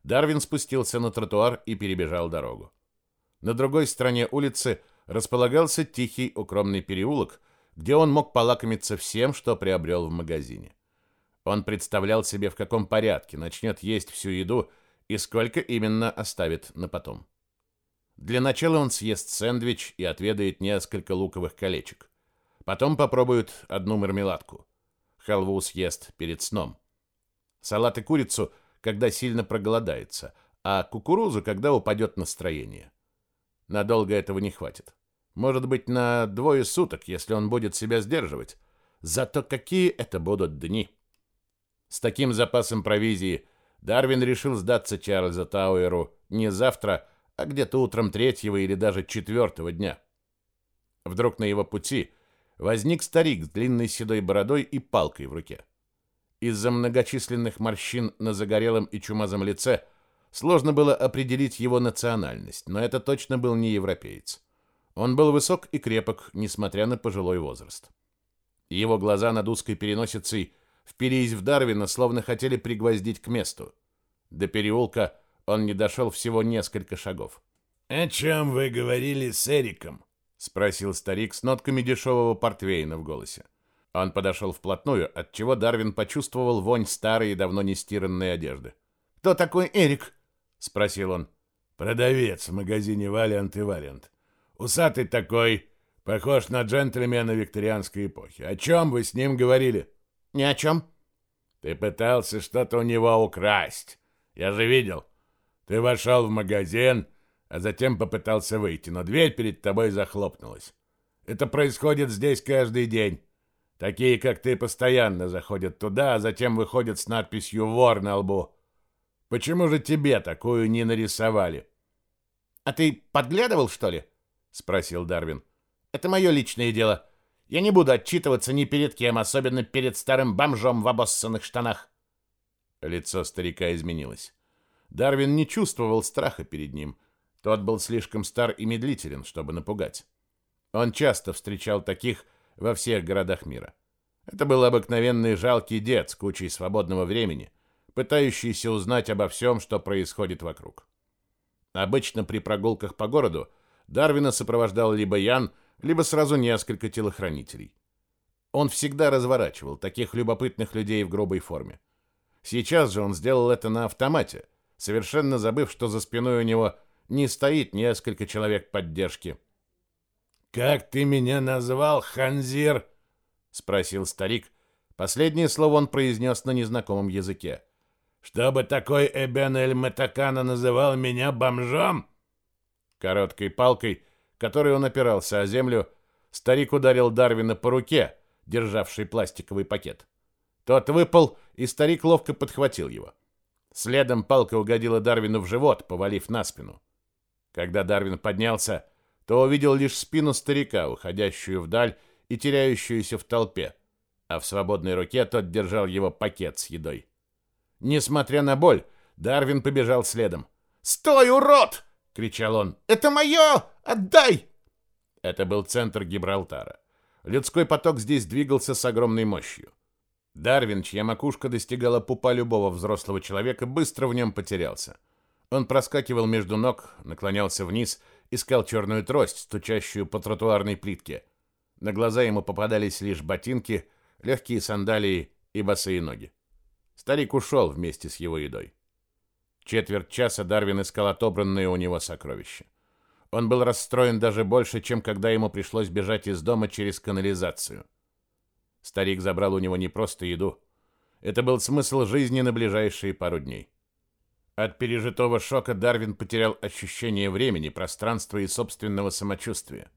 Дарвин спустился на тротуар и перебежал дорогу. На другой стороне улицы располагался тихий укромный переулок, где он мог полакомиться всем, что приобрел в магазине. Он представлял себе, в каком порядке начнет есть всю еду и сколько именно оставит на потом. Для начала он съест сэндвич и отведает несколько луковых колечек. Потом попробует одну мармеладку халву съест перед сном. Салат и курицу, когда сильно проголодается, а кукурузу, когда упадет настроение. Надолго этого не хватит. Может быть, на двое суток, если он будет себя сдерживать. Зато какие это будут дни. С таким запасом провизии Дарвин решил сдаться Чарльза Тауэру не завтра, а где-то утром третьего или даже четвертого дня. Вдруг на его пути возник старик с длинной седой бородой и палкой в руке. Из-за многочисленных морщин на загорелом и чумазом лице сложно было определить его национальность, но это точно был не европеец. Он был высок и крепок, несмотря на пожилой возраст. Его глаза над узкой переносицей впились в Дарвина, словно хотели пригвоздить к месту. До переулка он не дошел всего несколько шагов. «О чем вы говорили с Эриком?» — спросил старик с нотками дешевого портвейна в голосе. Он подошел вплотную, отчего Дарвин почувствовал вонь старой и давно не стиранной одежды. «Кто такой Эрик?» — спросил он. «Продавец в магазине «Валиант и Валиант». Усатый такой, похож на джентльмена викторианской эпохи. О чем вы с ним говорили?» «Ни о чем». «Ты пытался что-то у него украсть. Я же видел. Ты вошел в магазин, а затем попытался выйти, но дверь перед тобой захлопнулась. Это происходит здесь каждый день. Такие, как ты, постоянно заходят туда, а затем выходят с надписью «Вор» на лбу. Почему же тебе такую не нарисовали? А ты подглядывал, что ли? спросил Дарвин. Это мое личное дело. Я не буду отчитываться ни перед кем, особенно перед старым бомжом в обоссанных штанах. Лицо старика изменилось. Дарвин не чувствовал страха перед ним. Тот был слишком стар и медлителен, чтобы напугать. Он часто встречал таких во всех городах мира. Это был обыкновенный жалкий дед с кучей свободного времени, пытающийся узнать обо всем, что происходит вокруг. Обычно при прогулках по городу Дарвина сопровождал либо Ян, либо сразу несколько телохранителей. Он всегда разворачивал таких любопытных людей в грубой форме. Сейчас же он сделал это на автомате, совершенно забыв, что за спиной у него не стоит несколько человек поддержки. «Как ты меня назвал, Ханзир?» — спросил старик. Последнее слово он произнес на незнакомом языке чтобы такой Эбен Эль Метакана называл меня бомжом?» Короткой палкой, которой он опирался о землю, старик ударил Дарвина по руке, державшей пластиковый пакет. Тот выпал, и старик ловко подхватил его. Следом палка угодила Дарвину в живот, повалив на спину. Когда Дарвин поднялся, то увидел лишь спину старика, уходящую вдаль и теряющуюся в толпе, а в свободной руке тот держал его пакет с едой. Несмотря на боль, Дарвин побежал следом. «Стой, урод!» — кричал он. «Это мое! Отдай!» Это был центр Гибралтара. Людской поток здесь двигался с огромной мощью. Дарвин, чья макушка достигала пупа любого взрослого человека, быстро в нем потерялся. Он проскакивал между ног, наклонялся вниз, искал черную трость, стучащую по тротуарной плитке. На глаза ему попадались лишь ботинки, легкие сандалии и босые ноги. Старик ушел вместе с его едой. Четверть часа Дарвин искал отобранные у него сокровища. Он был расстроен даже больше, чем когда ему пришлось бежать из дома через канализацию. Старик забрал у него не просто еду. Это был смысл жизни на ближайшие пару дней. От пережитого шока Дарвин потерял ощущение времени, пространства и собственного самочувствия.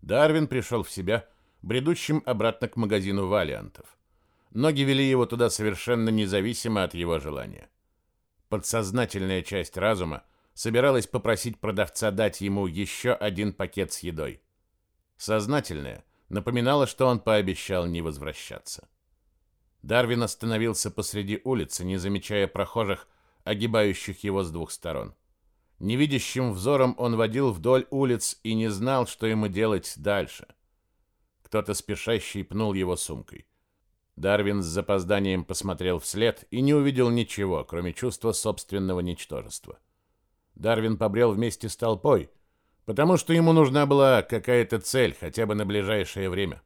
Дарвин пришел в себя, бредущим обратно к магазину валиантов. Ноги вели его туда совершенно независимо от его желания. Подсознательная часть разума собиралась попросить продавца дать ему еще один пакет с едой. Сознательная напоминала, что он пообещал не возвращаться. Дарвин остановился посреди улицы, не замечая прохожих, огибающих его с двух сторон. Невидящим взором он водил вдоль улиц и не знал, что ему делать дальше. Кто-то спешащий пнул его сумкой. Дарвин с запозданием посмотрел вслед и не увидел ничего, кроме чувства собственного ничтожества. Дарвин побрел вместе с толпой, потому что ему нужна была какая-то цель, хотя бы на ближайшее время.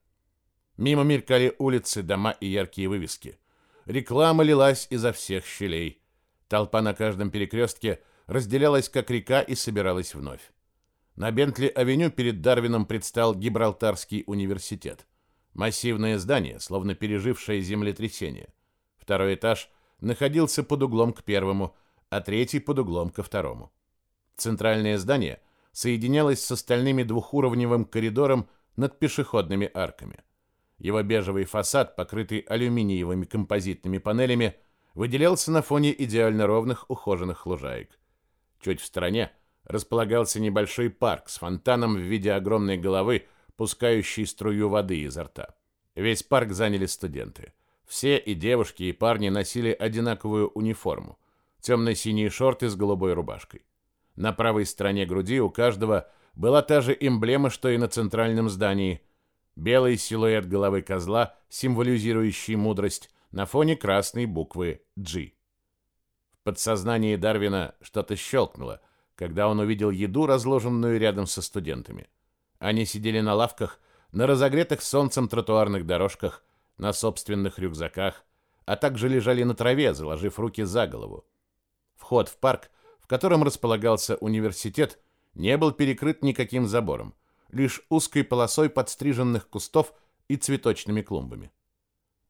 Мимо мелькали улицы, дома и яркие вывески. Реклама лилась изо всех щелей. Толпа на каждом перекрестке разделялась как река и собиралась вновь. На Бентли-авеню перед Дарвином предстал Гибралтарский университет. Массивное здание, словно пережившее землетрясение. Второй этаж находился под углом к первому, а третий под углом ко второму. Центральное здание соединялось с остальными двухуровневым коридором над пешеходными арками. Его бежевый фасад, покрытый алюминиевыми композитными панелями, выделялся на фоне идеально ровных ухоженных лужаек. Чуть в стороне располагался небольшой парк с фонтаном в виде огромной головы, пускающий струю воды изо рта. Весь парк заняли студенты. Все и девушки, и парни носили одинаковую униформу. Темно-синие шорты с голубой рубашкой. На правой стороне груди у каждого была та же эмблема, что и на центральном здании. Белый силуэт головы козла, символизирующий мудрость, на фоне красной буквы «G». В подсознании Дарвина что-то щелкнуло, когда он увидел еду, разложенную рядом со студентами. Они сидели на лавках, на разогретых солнцем тротуарных дорожках, на собственных рюкзаках, а также лежали на траве, заложив руки за голову. Вход в парк, в котором располагался университет, не был перекрыт никаким забором, лишь узкой полосой подстриженных кустов и цветочными клумбами.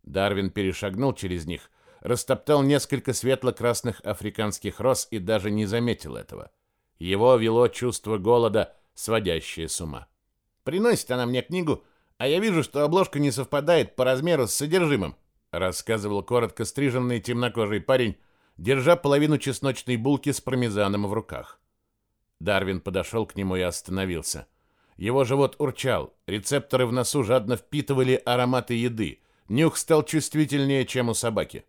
Дарвин перешагнул через них, растоптал несколько светло-красных африканских роз и даже не заметил этого. Его вело чувство голода, сводящее с ума. «Приносит она мне книгу, а я вижу, что обложка не совпадает по размеру с содержимым», рассказывал коротко стриженный темнокожий парень, держа половину чесночной булки с пармезаном в руках. Дарвин подошел к нему и остановился. Его живот урчал, рецепторы в носу жадно впитывали ароматы еды, нюх стал чувствительнее, чем у собаки.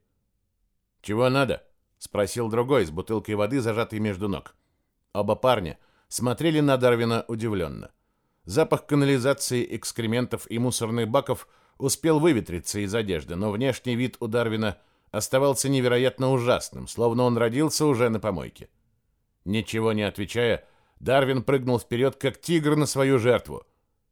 «Чего надо?» — спросил другой с бутылкой воды, зажатой между ног. Оба парня смотрели на Дарвина удивленно. Запах канализации, экскрементов и мусорных баков успел выветриться из одежды, но внешний вид у Дарвина оставался невероятно ужасным, словно он родился уже на помойке. Ничего не отвечая, Дарвин прыгнул вперед, как тигр на свою жертву.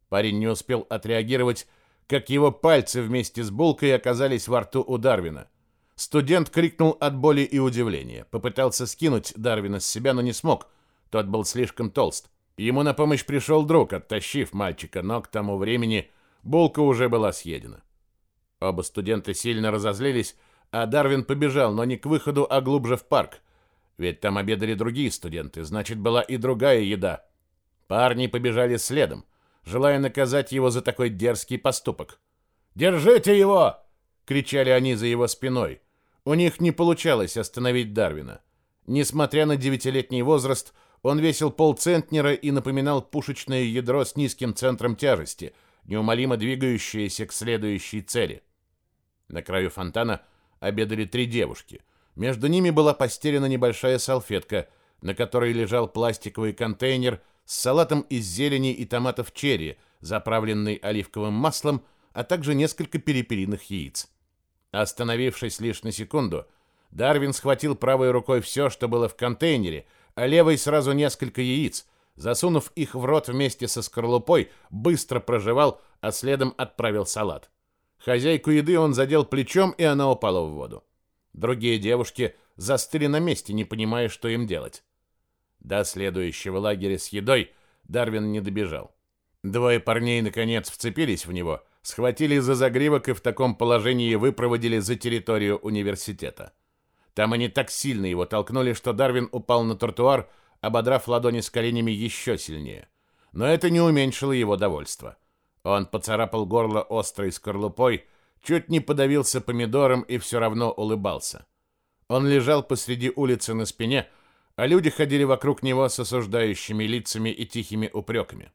Парень не успел отреагировать, как его пальцы вместе с булкой оказались во рту у Дарвина. Студент крикнул от боли и удивления. Попытался скинуть Дарвина с себя, но не смог. Тот был слишком толст. Ему на помощь пришел друг, оттащив мальчика, но к тому времени булка уже была съедена. Оба студента сильно разозлились, а Дарвин побежал, но не к выходу, а глубже в парк. Ведь там обедали другие студенты, значит, была и другая еда. Парни побежали следом, желая наказать его за такой дерзкий поступок. «Держите его!» — кричали они за его спиной. У них не получалось остановить Дарвина. Несмотря на девятилетний возраст, он весил полцентнера и напоминал пушечное ядро с низким центром тяжести, неумолимо двигающееся к следующей цели. На краю фонтана обедали три девушки. Между ними была постелена небольшая салфетка, на которой лежал пластиковый контейнер с салатом из зелени и томатов черри, заправленный оливковым маслом, а также несколько перепелиных яиц. Остановившись лишь на секунду, Дарвин схватил правой рукой все, что было в контейнере, а левой сразу несколько яиц. Засунув их в рот вместе со скорлупой, быстро прожевал, а следом отправил салат. Хозяйку еды он задел плечом, и она упала в воду. Другие девушки застыли на месте, не понимая, что им делать. До следующего лагеря с едой Дарвин не добежал. Двое парней, наконец, вцепились в него, схватили за загривок и в таком положении выпроводили за территорию университета. Там они так сильно его толкнули, что Дарвин упал на тротуар, ободрав ладони с коленями еще сильнее. Но это не уменьшило его довольства. Он поцарапал горло острой скорлупой, чуть не подавился помидором и все равно улыбался. Он лежал посреди улицы на спине, а люди ходили вокруг него с осуждающими лицами и тихими упреками.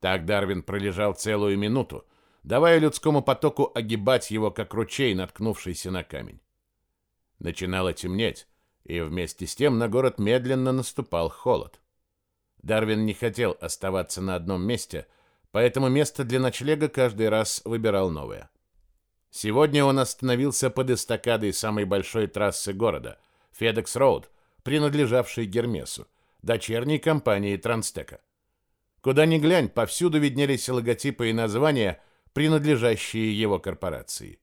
Так Дарвин пролежал целую минуту, давая людскому потоку огибать его, как ручей, наткнувшийся на камень. Начинало темнеть, и вместе с тем на город медленно наступал холод. Дарвин не хотел оставаться на одном месте, поэтому место для ночлега каждый раз выбирал новое. Сегодня он остановился под эстакадой самой большой трассы города, FedEx Road, принадлежавшей Гермесу, дочерней компании Транстека. Куда ни глянь, повсюду виднелись логотипы и названия, принадлежащие его корпорации.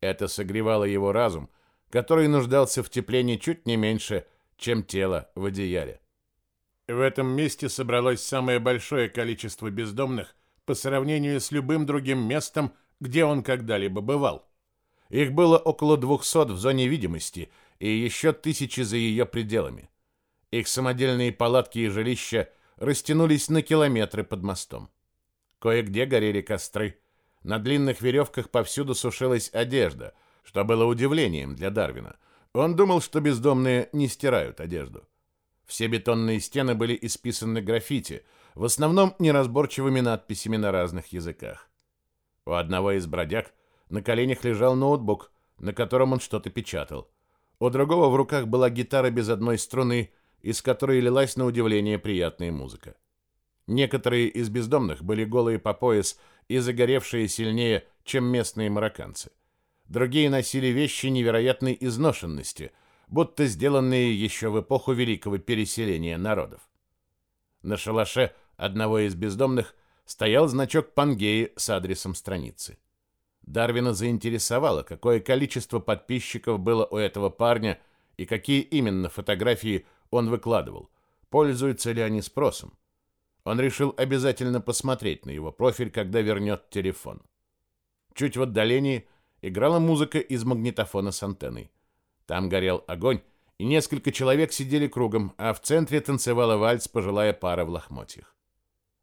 Это согревало его разум, который нуждался в теплении чуть не меньше, чем тело в одеяле. В этом месте собралось самое большое количество бездомных по сравнению с любым другим местом, где он когда-либо бывал. Их было около 200 в зоне видимости и еще тысячи за ее пределами. Их самодельные палатки и жилища растянулись на километры под мостом. Кое-где горели костры. На длинных веревках повсюду сушилась одежда – что было удивлением для Дарвина. Он думал, что бездомные не стирают одежду. Все бетонные стены были исписаны граффити, в основном неразборчивыми надписями на разных языках. У одного из бродяг на коленях лежал ноутбук, на котором он что-то печатал. У другого в руках была гитара без одной струны, из которой лилась на удивление приятная музыка. Некоторые из бездомных были голые по пояс и загоревшие сильнее, чем местные марокканцы. Другие носили вещи невероятной изношенности, будто сделанные еще в эпоху великого переселения народов. На шалаше одного из бездомных стоял значок Пангеи с адресом страницы. Дарвина заинтересовало, какое количество подписчиков было у этого парня и какие именно фотографии он выкладывал. пользуются ли они спросом. Он решил обязательно посмотреть на его профиль, когда вернет телефон. Чуть в отдалении играла музыка из магнитофона с антенной. Там горел огонь, и несколько человек сидели кругом, а в центре танцевала вальс пожилая пара в лохмотьях.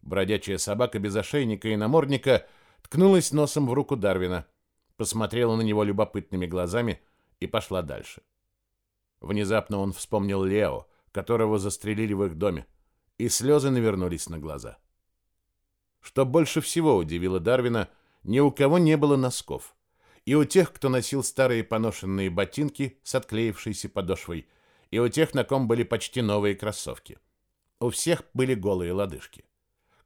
Бродячая собака без ошейника и намордника ткнулась носом в руку Дарвина, посмотрела на него любопытными глазами и пошла дальше. Внезапно он вспомнил Лео, которого застрелили в их доме, и слезы навернулись на глаза. Что больше всего удивило Дарвина, ни у кого не было носков. И у тех, кто носил старые поношенные ботинки с отклеившейся подошвой, и у тех, на ком были почти новые кроссовки. У всех были голые лодыжки.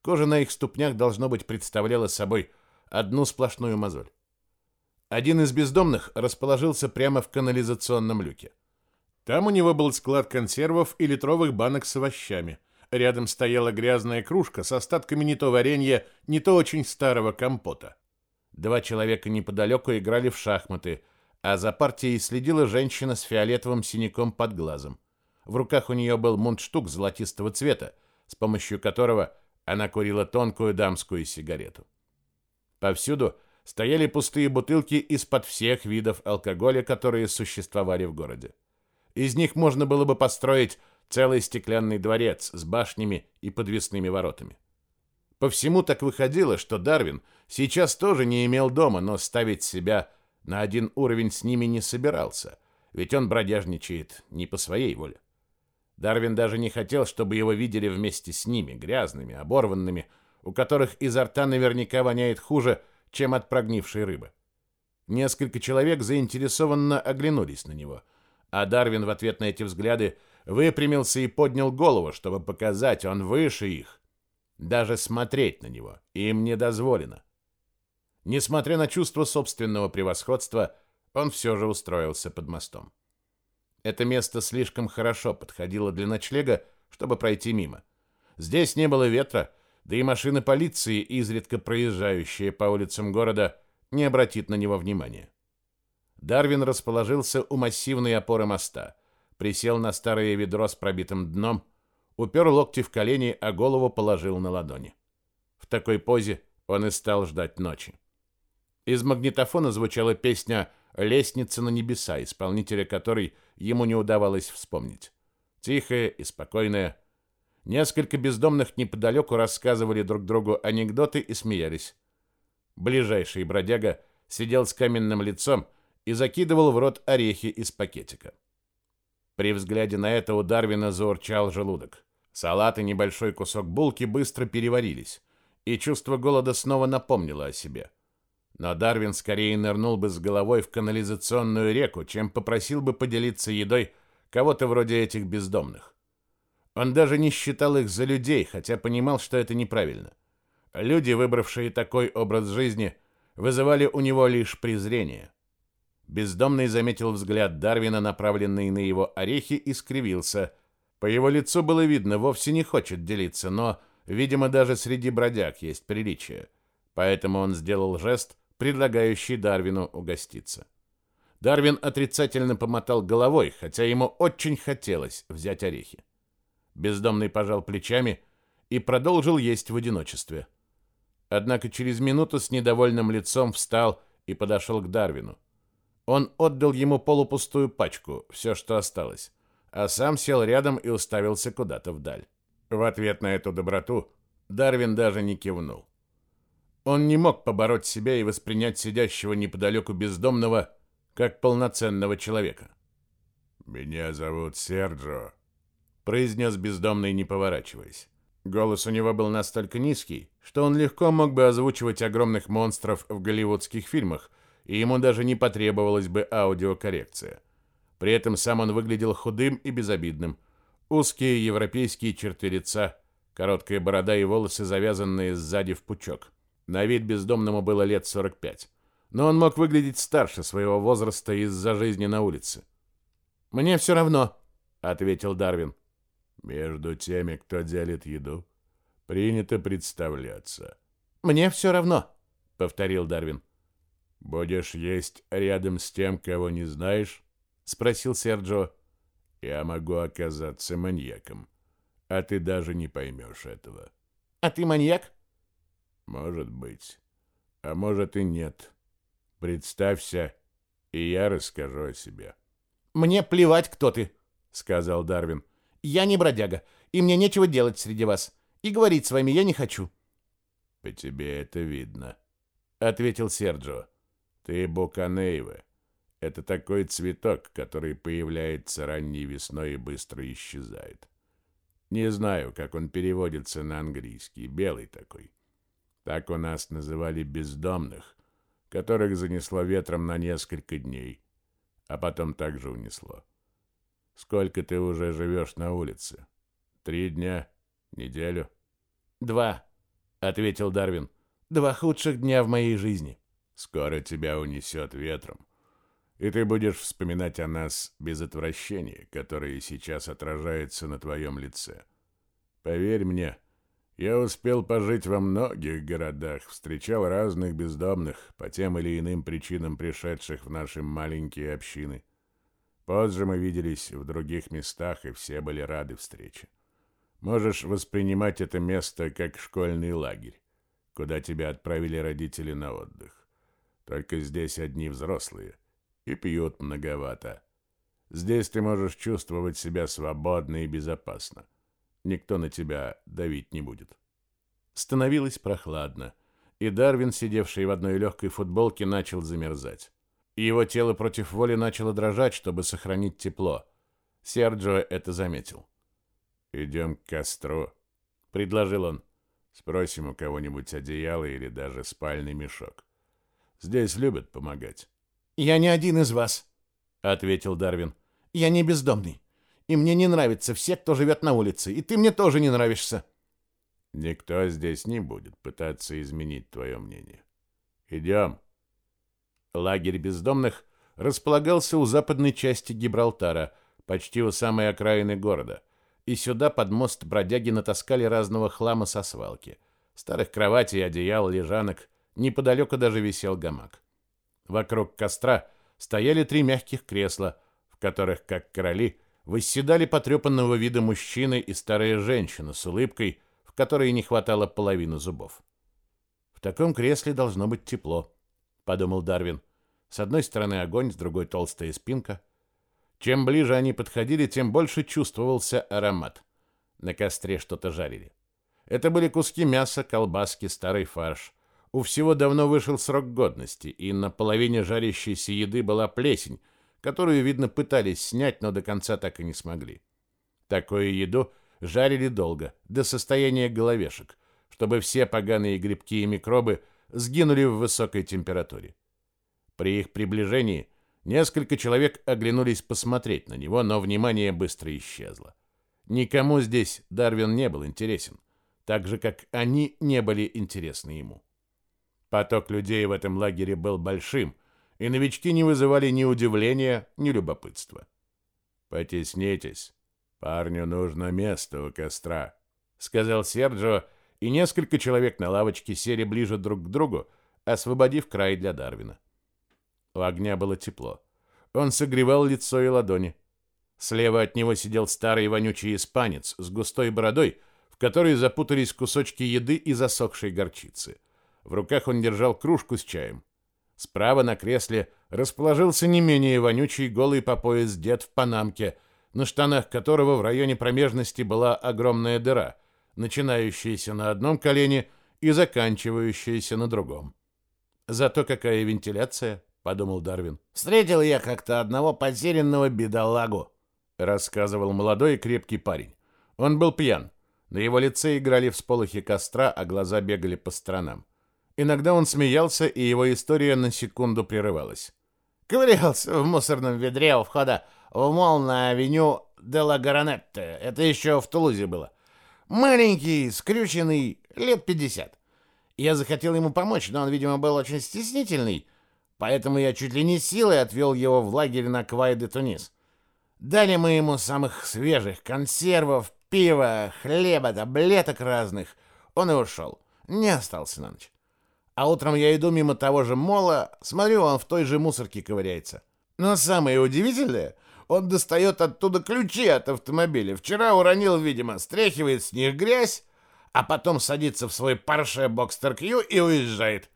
Кожа на их ступнях, должно быть, представляла собой одну сплошную мозоль. Один из бездомных расположился прямо в канализационном люке. Там у него был склад консервов и литровых банок с овощами. Рядом стояла грязная кружка с остатками не то варенья, не то очень старого компота. Два человека неподалеку играли в шахматы, а за партией следила женщина с фиолетовым синяком под глазом. В руках у нее был мундштук золотистого цвета, с помощью которого она курила тонкую дамскую сигарету. Повсюду стояли пустые бутылки из-под всех видов алкоголя, которые существовали в городе. Из них можно было бы построить целый стеклянный дворец с башнями и подвесными воротами. По всему так выходило, что Дарвин сейчас тоже не имел дома, но ставить себя на один уровень с ними не собирался, ведь он бродяжничает не по своей воле. Дарвин даже не хотел, чтобы его видели вместе с ними, грязными, оборванными, у которых изо рта наверняка воняет хуже, чем от прогнившей рыбы. Несколько человек заинтересованно оглянулись на него, а Дарвин в ответ на эти взгляды выпрямился и поднял голову, чтобы показать, он выше их. Даже смотреть на него им не дозволено. Несмотря на чувство собственного превосходства, он все же устроился под мостом. Это место слишком хорошо подходило для ночлега, чтобы пройти мимо. Здесь не было ветра, да и машины полиции, изредка проезжающие по улицам города, не обратит на него внимания. Дарвин расположился у массивной опоры моста, присел на старое ведро с пробитым дном, упер локти в колени, а голову положил на ладони. В такой позе он и стал ждать ночи. Из магнитофона звучала песня «Лестница на небеса», исполнителя которой ему не удавалось вспомнить. Тихая и спокойная, Несколько бездомных неподалеку рассказывали друг другу анекдоты и смеялись. Ближайший бродяга сидел с каменным лицом и закидывал в рот орехи из пакетика. При взгляде на это у Дарвина заурчал желудок. Салат и небольшой кусок булки быстро переварились, и чувство голода снова напомнило о себе. Но Дарвин скорее нырнул бы с головой в канализационную реку, чем попросил бы поделиться едой кого-то вроде этих бездомных. Он даже не считал их за людей, хотя понимал, что это неправильно. Люди, выбравшие такой образ жизни, вызывали у него лишь презрение. Бездомный заметил взгляд Дарвина, направленный на его орехи, и скривился. По его лицу было видно, вовсе не хочет делиться, но, видимо, даже среди бродяг есть приличие. Поэтому он сделал жест, предлагающий Дарвину угоститься. Дарвин отрицательно помотал головой, хотя ему очень хотелось взять орехи. Бездомный пожал плечами и продолжил есть в одиночестве. Однако через минуту с недовольным лицом встал и подошел к Дарвину. Он отдал ему полупустую пачку, все, что осталось, а сам сел рядом и уставился куда-то вдаль. В ответ на эту доброту Дарвин даже не кивнул. Он не мог побороть себя и воспринять сидящего неподалеку бездомного как полноценного человека. «Меня зовут Серджо», произнес бездомный, не поворачиваясь. Голос у него был настолько низкий, что он легко мог бы озвучивать огромных монстров в голливудских фильмах, и ему даже не потребовалась бы аудиокоррекция. При этом сам он выглядел худым и безобидным. Узкие европейские черты лица, короткая борода и волосы, завязанные сзади в пучок. На вид бездомному было лет 45. Но он мог выглядеть старше своего возраста из-за жизни на улице. «Мне все равно», — ответил Дарвин. Между теми, кто делит еду, принято представляться. Мне все равно, повторил Дарвин. Будешь есть рядом с тем, кого не знаешь? Спросил Серджо. Я могу оказаться маньяком. А ты даже не поймешь этого. А ты маньяк? Может быть. А может и нет. Представься, и я расскажу о себе. Мне плевать, кто ты, сказал Дарвин. Я не бродяга, и мне нечего делать среди вас. И говорить с вами я не хочу. По тебе это видно, ответил Серджио. Ты Буканеева. Это такой цветок, который появляется ранней весной и быстро исчезает. Не знаю, как он переводится на английский, белый такой. Так у нас называли бездомных, которых занесло ветром на несколько дней, а потом также унесло. Сколько ты уже живешь на улице? Три дня? Неделю? Два, ответил Дарвин. Два худших дня в моей жизни. Скоро тебя унесет ветром, и ты будешь вспоминать о нас без отвращения, которое сейчас отражается на твоем лице. Поверь мне, я успел пожить во многих городах, встречал разных бездомных, по тем или иным причинам пришедших в наши маленькие общины. Позже мы виделись в других местах, и все были рады встрече. Можешь воспринимать это место как школьный лагерь, куда тебя отправили родители на отдых. Только здесь одни взрослые и пьют многовато. Здесь ты можешь чувствовать себя свободно и безопасно. Никто на тебя давить не будет. Становилось прохладно, и Дарвин, сидевший в одной легкой футболке, начал замерзать. Его тело против воли начало дрожать, чтобы сохранить тепло. Серджио это заметил. «Идем к костру», — предложил он. «Спросим у кого-нибудь одеяло или даже спальный мешок. Здесь любят помогать. Я не один из вас, ответил Дарвин. Я не бездомный. И мне не нравятся все, кто живет на улице, и ты мне тоже не нравишься. Никто здесь не будет пытаться изменить твое мнение. Идем. Лагерь бездомных располагался у западной части Гибралтара, почти у самой окраины города, и сюда под мост бродяги натаскали разного хлама со свалки. Старых кроватей, одеял, лежанок, Неподалеку даже висел гамак. Вокруг костра стояли три мягких кресла, в которых, как короли, восседали потрепанного вида мужчины и старая женщина с улыбкой, в которой не хватало половины зубов. «В таком кресле должно быть тепло», — подумал Дарвин. С одной стороны огонь, с другой толстая спинка. Чем ближе они подходили, тем больше чувствовался аромат. На костре что-то жарили. Это были куски мяса, колбаски, старый фарш — у всего давно вышел срок годности, и на половине жарящейся еды была плесень, которую, видно, пытались снять, но до конца так и не смогли. Такую еду жарили долго, до состояния головешек, чтобы все поганые грибки и микробы сгинули в высокой температуре. При их приближении несколько человек оглянулись посмотреть на него, но внимание быстро исчезло. Никому здесь Дарвин не был интересен, так же, как они не были интересны ему. Поток людей в этом лагере был большим, и новички не вызывали ни удивления, ни любопытства. «Потеснитесь. Парню нужно место у костра», — сказал Серджио, и несколько человек на лавочке сели ближе друг к другу, освободив край для Дарвина. У огня было тепло. Он согревал лицо и ладони. Слева от него сидел старый вонючий испанец с густой бородой, в которой запутались кусочки еды и засохшей горчицы. В руках он держал кружку с чаем. Справа на кресле расположился не менее вонючий голый по пояс дед в панамке, на штанах которого в районе промежности была огромная дыра, начинающаяся на одном колене и заканчивающаяся на другом. «Зато какая вентиляция!» — подумал Дарвин. «Встретил я как-то одного потерянного бедолагу», — рассказывал молодой и крепкий парень. Он был пьян. На его лице играли всполохи костра, а глаза бегали по сторонам. Иногда он смеялся, и его история на секунду прерывалась. Ковырялся в мусорном ведре у входа в мол на авеню де ла Гаранетте. Это еще в Тулузе было. Маленький, скрюченный, лет пятьдесят. Я захотел ему помочь, но он, видимо, был очень стеснительный, поэтому я чуть ли не силой отвел его в лагерь на Квай-де-Тунис. Дали мы ему самых свежих консервов, пива, хлеба, таблеток разных. Он и ушел. Не остался на ночь. А утром я иду мимо того же мола, смотрю, он в той же мусорке ковыряется. Но самое удивительное, Он достает оттуда ключи от автомобиля. Вчера уронил, видимо, стряхивает с них грязь, а потом садится в свой Porsche Boxster Q и уезжает.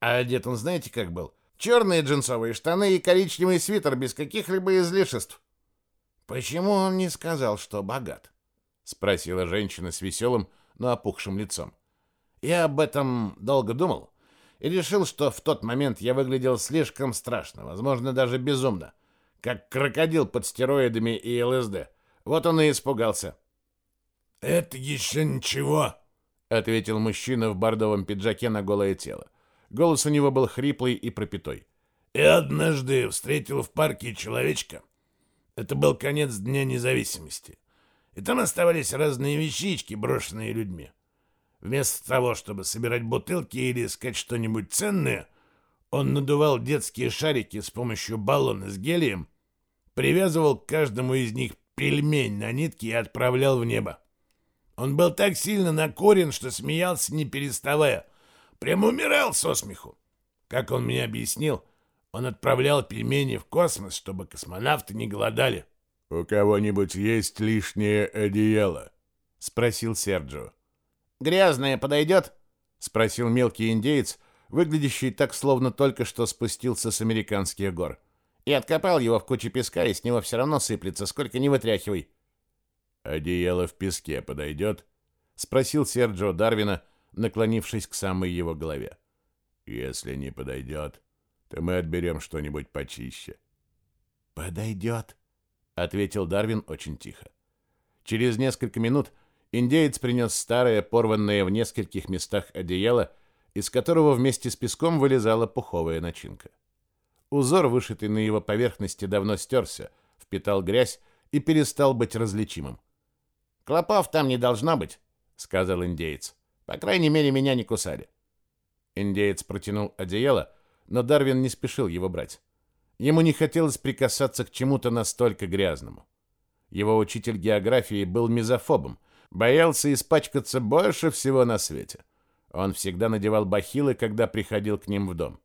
А одет он знаете как был? Черные джинсовые штаны и коричневый свитер без каких-либо излишеств. Почему он не сказал, что богат? Спросила женщина с веселым, но опухшим лицом. Я об этом долго думал и решил, что в тот момент я выглядел слишком страшно, возможно, даже безумно, как крокодил под стероидами и ЛСД. Вот он и испугался. «Это еще ничего», — ответил мужчина в бордовом пиджаке на голое тело. Голос у него был хриплый и пропитой. «Я однажды встретил в парке человечка. Это был конец Дня независимости. И там оставались разные вещички, брошенные людьми. Вместо того, чтобы собирать бутылки или искать что-нибудь ценное, он надувал детские шарики с помощью баллона с гелием, привязывал к каждому из них пельмень на нитке и отправлял в небо. Он был так сильно накорен, что смеялся не переставая. Прямо умирал со смеху. Как он мне объяснил, он отправлял пельмени в космос, чтобы космонавты не голодали. «У кого-нибудь есть лишнее одеяло?» — спросил Серджио. «Грязное подойдет?» — спросил мелкий индеец, выглядящий так, словно только что спустился с американских гор. И откопал его в куче песка, и с него все равно сыплется, сколько не вытряхивай. «Одеяло в песке подойдет?» — спросил Серджио Дарвина, наклонившись к самой его голове. «Если не подойдет, то мы отберем что-нибудь почище». «Подойдет», — ответил Дарвин очень тихо. Через несколько минут индеец принес старое, порванное в нескольких местах одеяло, из которого вместе с песком вылезала пуховая начинка. Узор, вышитый на его поверхности, давно стерся, впитал грязь и перестал быть различимым. «Клопов там не должно быть», — сказал индеец. «По крайней мере, меня не кусали». Индеец протянул одеяло, но Дарвин не спешил его брать. Ему не хотелось прикасаться к чему-то настолько грязному. Его учитель географии был мизофобом, боялся испачкаться больше всего на свете. Он всегда надевал бахилы, когда приходил к ним в дом.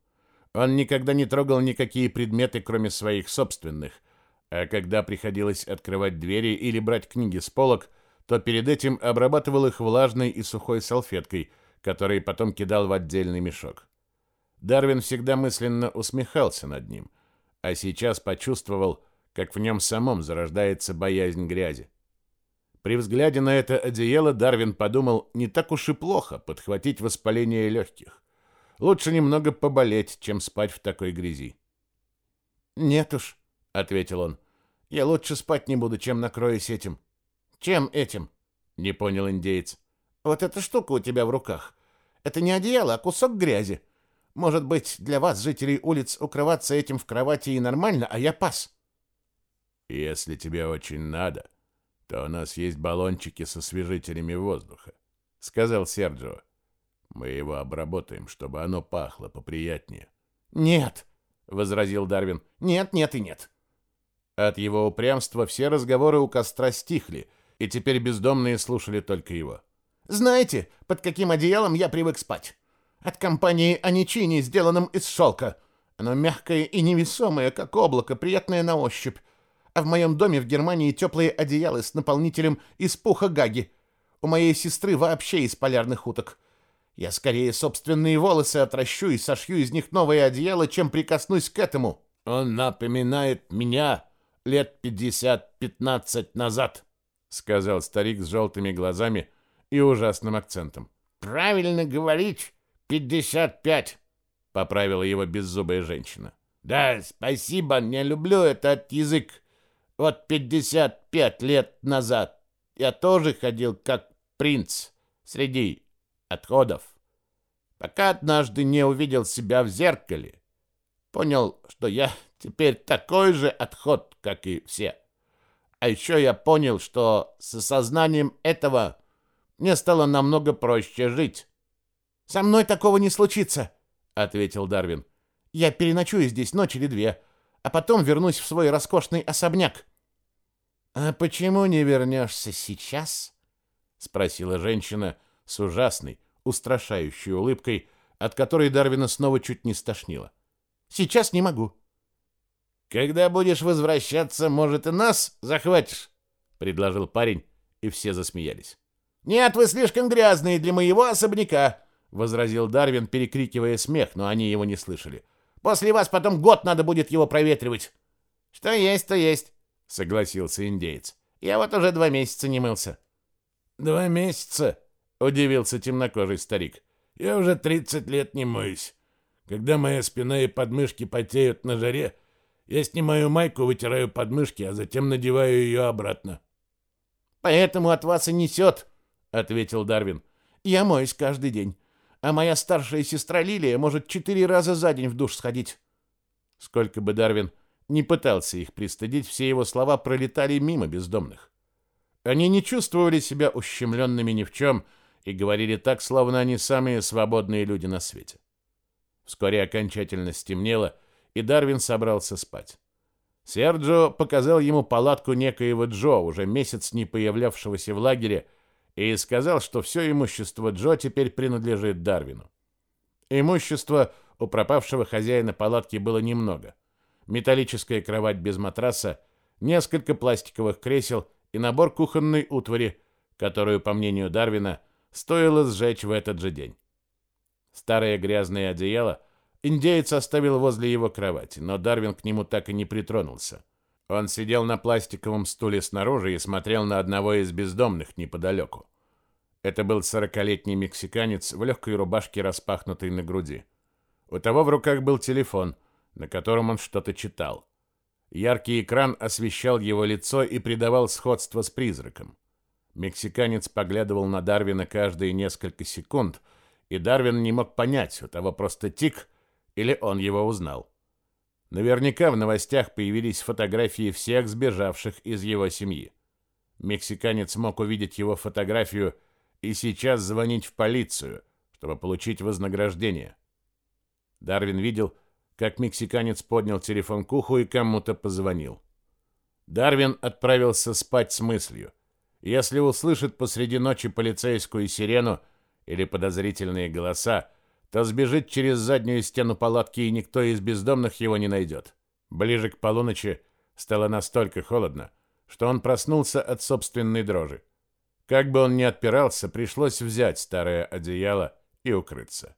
Он никогда не трогал никакие предметы, кроме своих собственных, а когда приходилось открывать двери или брать книги с полок, то перед этим обрабатывал их влажной и сухой салфеткой, которую потом кидал в отдельный мешок. Дарвин всегда мысленно усмехался над ним, а сейчас почувствовал, как в нем самом зарождается боязнь грязи. При взгляде на это одеяло Дарвин подумал, не так уж и плохо подхватить воспаление легких. Лучше немного поболеть, чем спать в такой грязи. «Нет уж», — ответил он, — «я лучше спать не буду, чем накроюсь этим». «Чем этим?» — не понял индеец. «Вот эта штука у тебя в руках. Это не одеяло, а кусок грязи. Может быть, для вас, жителей улиц, укрываться этим в кровати и нормально, а я пас». «Если тебе очень надо, то у нас есть баллончики со освежителями воздуха», — сказал Серджио. «Мы его обработаем, чтобы оно пахло поприятнее». «Нет», — возразил Дарвин. «Нет, нет и нет». От его упрямства все разговоры у костра стихли, и теперь бездомные слушали только его. «Знаете, под каким одеялом я привык спать? От компании Аничини, сделанным из шелка. Оно мягкое и невесомое, как облако, приятное на ощупь. А в моем доме в Германии теплые одеяла с наполнителем из пуха гаги. У моей сестры вообще из полярных уток. Я скорее собственные волосы отращу и сошью из них новое одеяло, чем прикоснусь к этому. Он напоминает меня лет пятьдесят-пятнадцать назад, сказал старик с желтыми глазами и ужасным акцентом. Правильно говорить, пятьдесят пять, поправила его беззубая женщина. Да, спасибо, не люблю этот язык. Вот 55 лет назад я тоже ходил как принц среди отходов, пока однажды не увидел себя в зеркале. Понял, что я теперь такой же отход, как и все. А еще я понял, что с осознанием этого мне стало намного проще жить. «Со мной такого не случится», — ответил Дарвин. «Я переночую здесь ночь или две, а потом вернусь в свой роскошный особняк. А почему не вернешься сейчас? спросила женщина с ужасной, устрашающей улыбкой, от которой Дарвина снова чуть не стошнило. Сейчас не могу. Когда будешь возвращаться, может, и нас захватишь, предложил парень, и все засмеялись. Нет, вы слишком грязные для моего особняка, возразил Дарвин, перекрикивая смех, но они его не слышали. После вас потом год надо будет его проветривать. Что есть, то есть, согласился индеец. Я вот уже два месяца не мылся. Два месяца? удивился темнокожий старик. Я уже тридцать лет не моюсь. Когда моя спина и подмышки потеют на жаре, я снимаю майку, вытираю подмышки, а затем надеваю ее обратно. Поэтому от вас и несет, ответил Дарвин. Я моюсь каждый день, а моя старшая сестра Лилия может четыре раза за день в душ сходить. Сколько бы Дарвин не пытался их пристыдить, все его слова пролетали мимо бездомных. Они не чувствовали себя ущемленными ни в чем и говорили так, словно они самые свободные люди на свете. Вскоре окончательно стемнело, и Дарвин собрался спать. Серджо показал ему палатку некоего Джо, уже месяц не появлявшегося в лагере, и сказал, что все имущество Джо теперь принадлежит Дарвину. Имущества у пропавшего хозяина палатки было немного. Металлическая кровать без матраса, несколько пластиковых кресел и набор кухонной утвари, которую, по мнению Дарвина, стоило сжечь в этот же день. Старое грязное одеяло индеец оставил возле его кровати, но Дарвин к нему так и не притронулся. Он сидел на пластиковом стуле снаружи и смотрел на одного из бездомных неподалеку. Это был сорокалетний мексиканец в легкой рубашке, распахнутой на груди. У того в руках был телефон, на котором он что-то читал. Яркий экран освещал его лицо и придавал сходство с призраком. Мексиканец поглядывал на Дарвина каждые несколько секунд — и Дарвин не мог понять, у того просто тик или он его узнал. Наверняка в новостях появились фотографии всех сбежавших из его семьи. Мексиканец мог увидеть его фотографию и сейчас звонить в полицию, чтобы получить вознаграждение. Дарвин видел, как мексиканец поднял телефон к уху и кому-то позвонил. Дарвин отправился спать с мыслью. Если услышит посреди ночи полицейскую сирену, или подозрительные голоса, то сбежит через заднюю стену палатки, и никто из бездомных его не найдет. Ближе к полуночи стало настолько холодно, что он проснулся от собственной дрожи. Как бы он ни отпирался, пришлось взять старое одеяло и укрыться.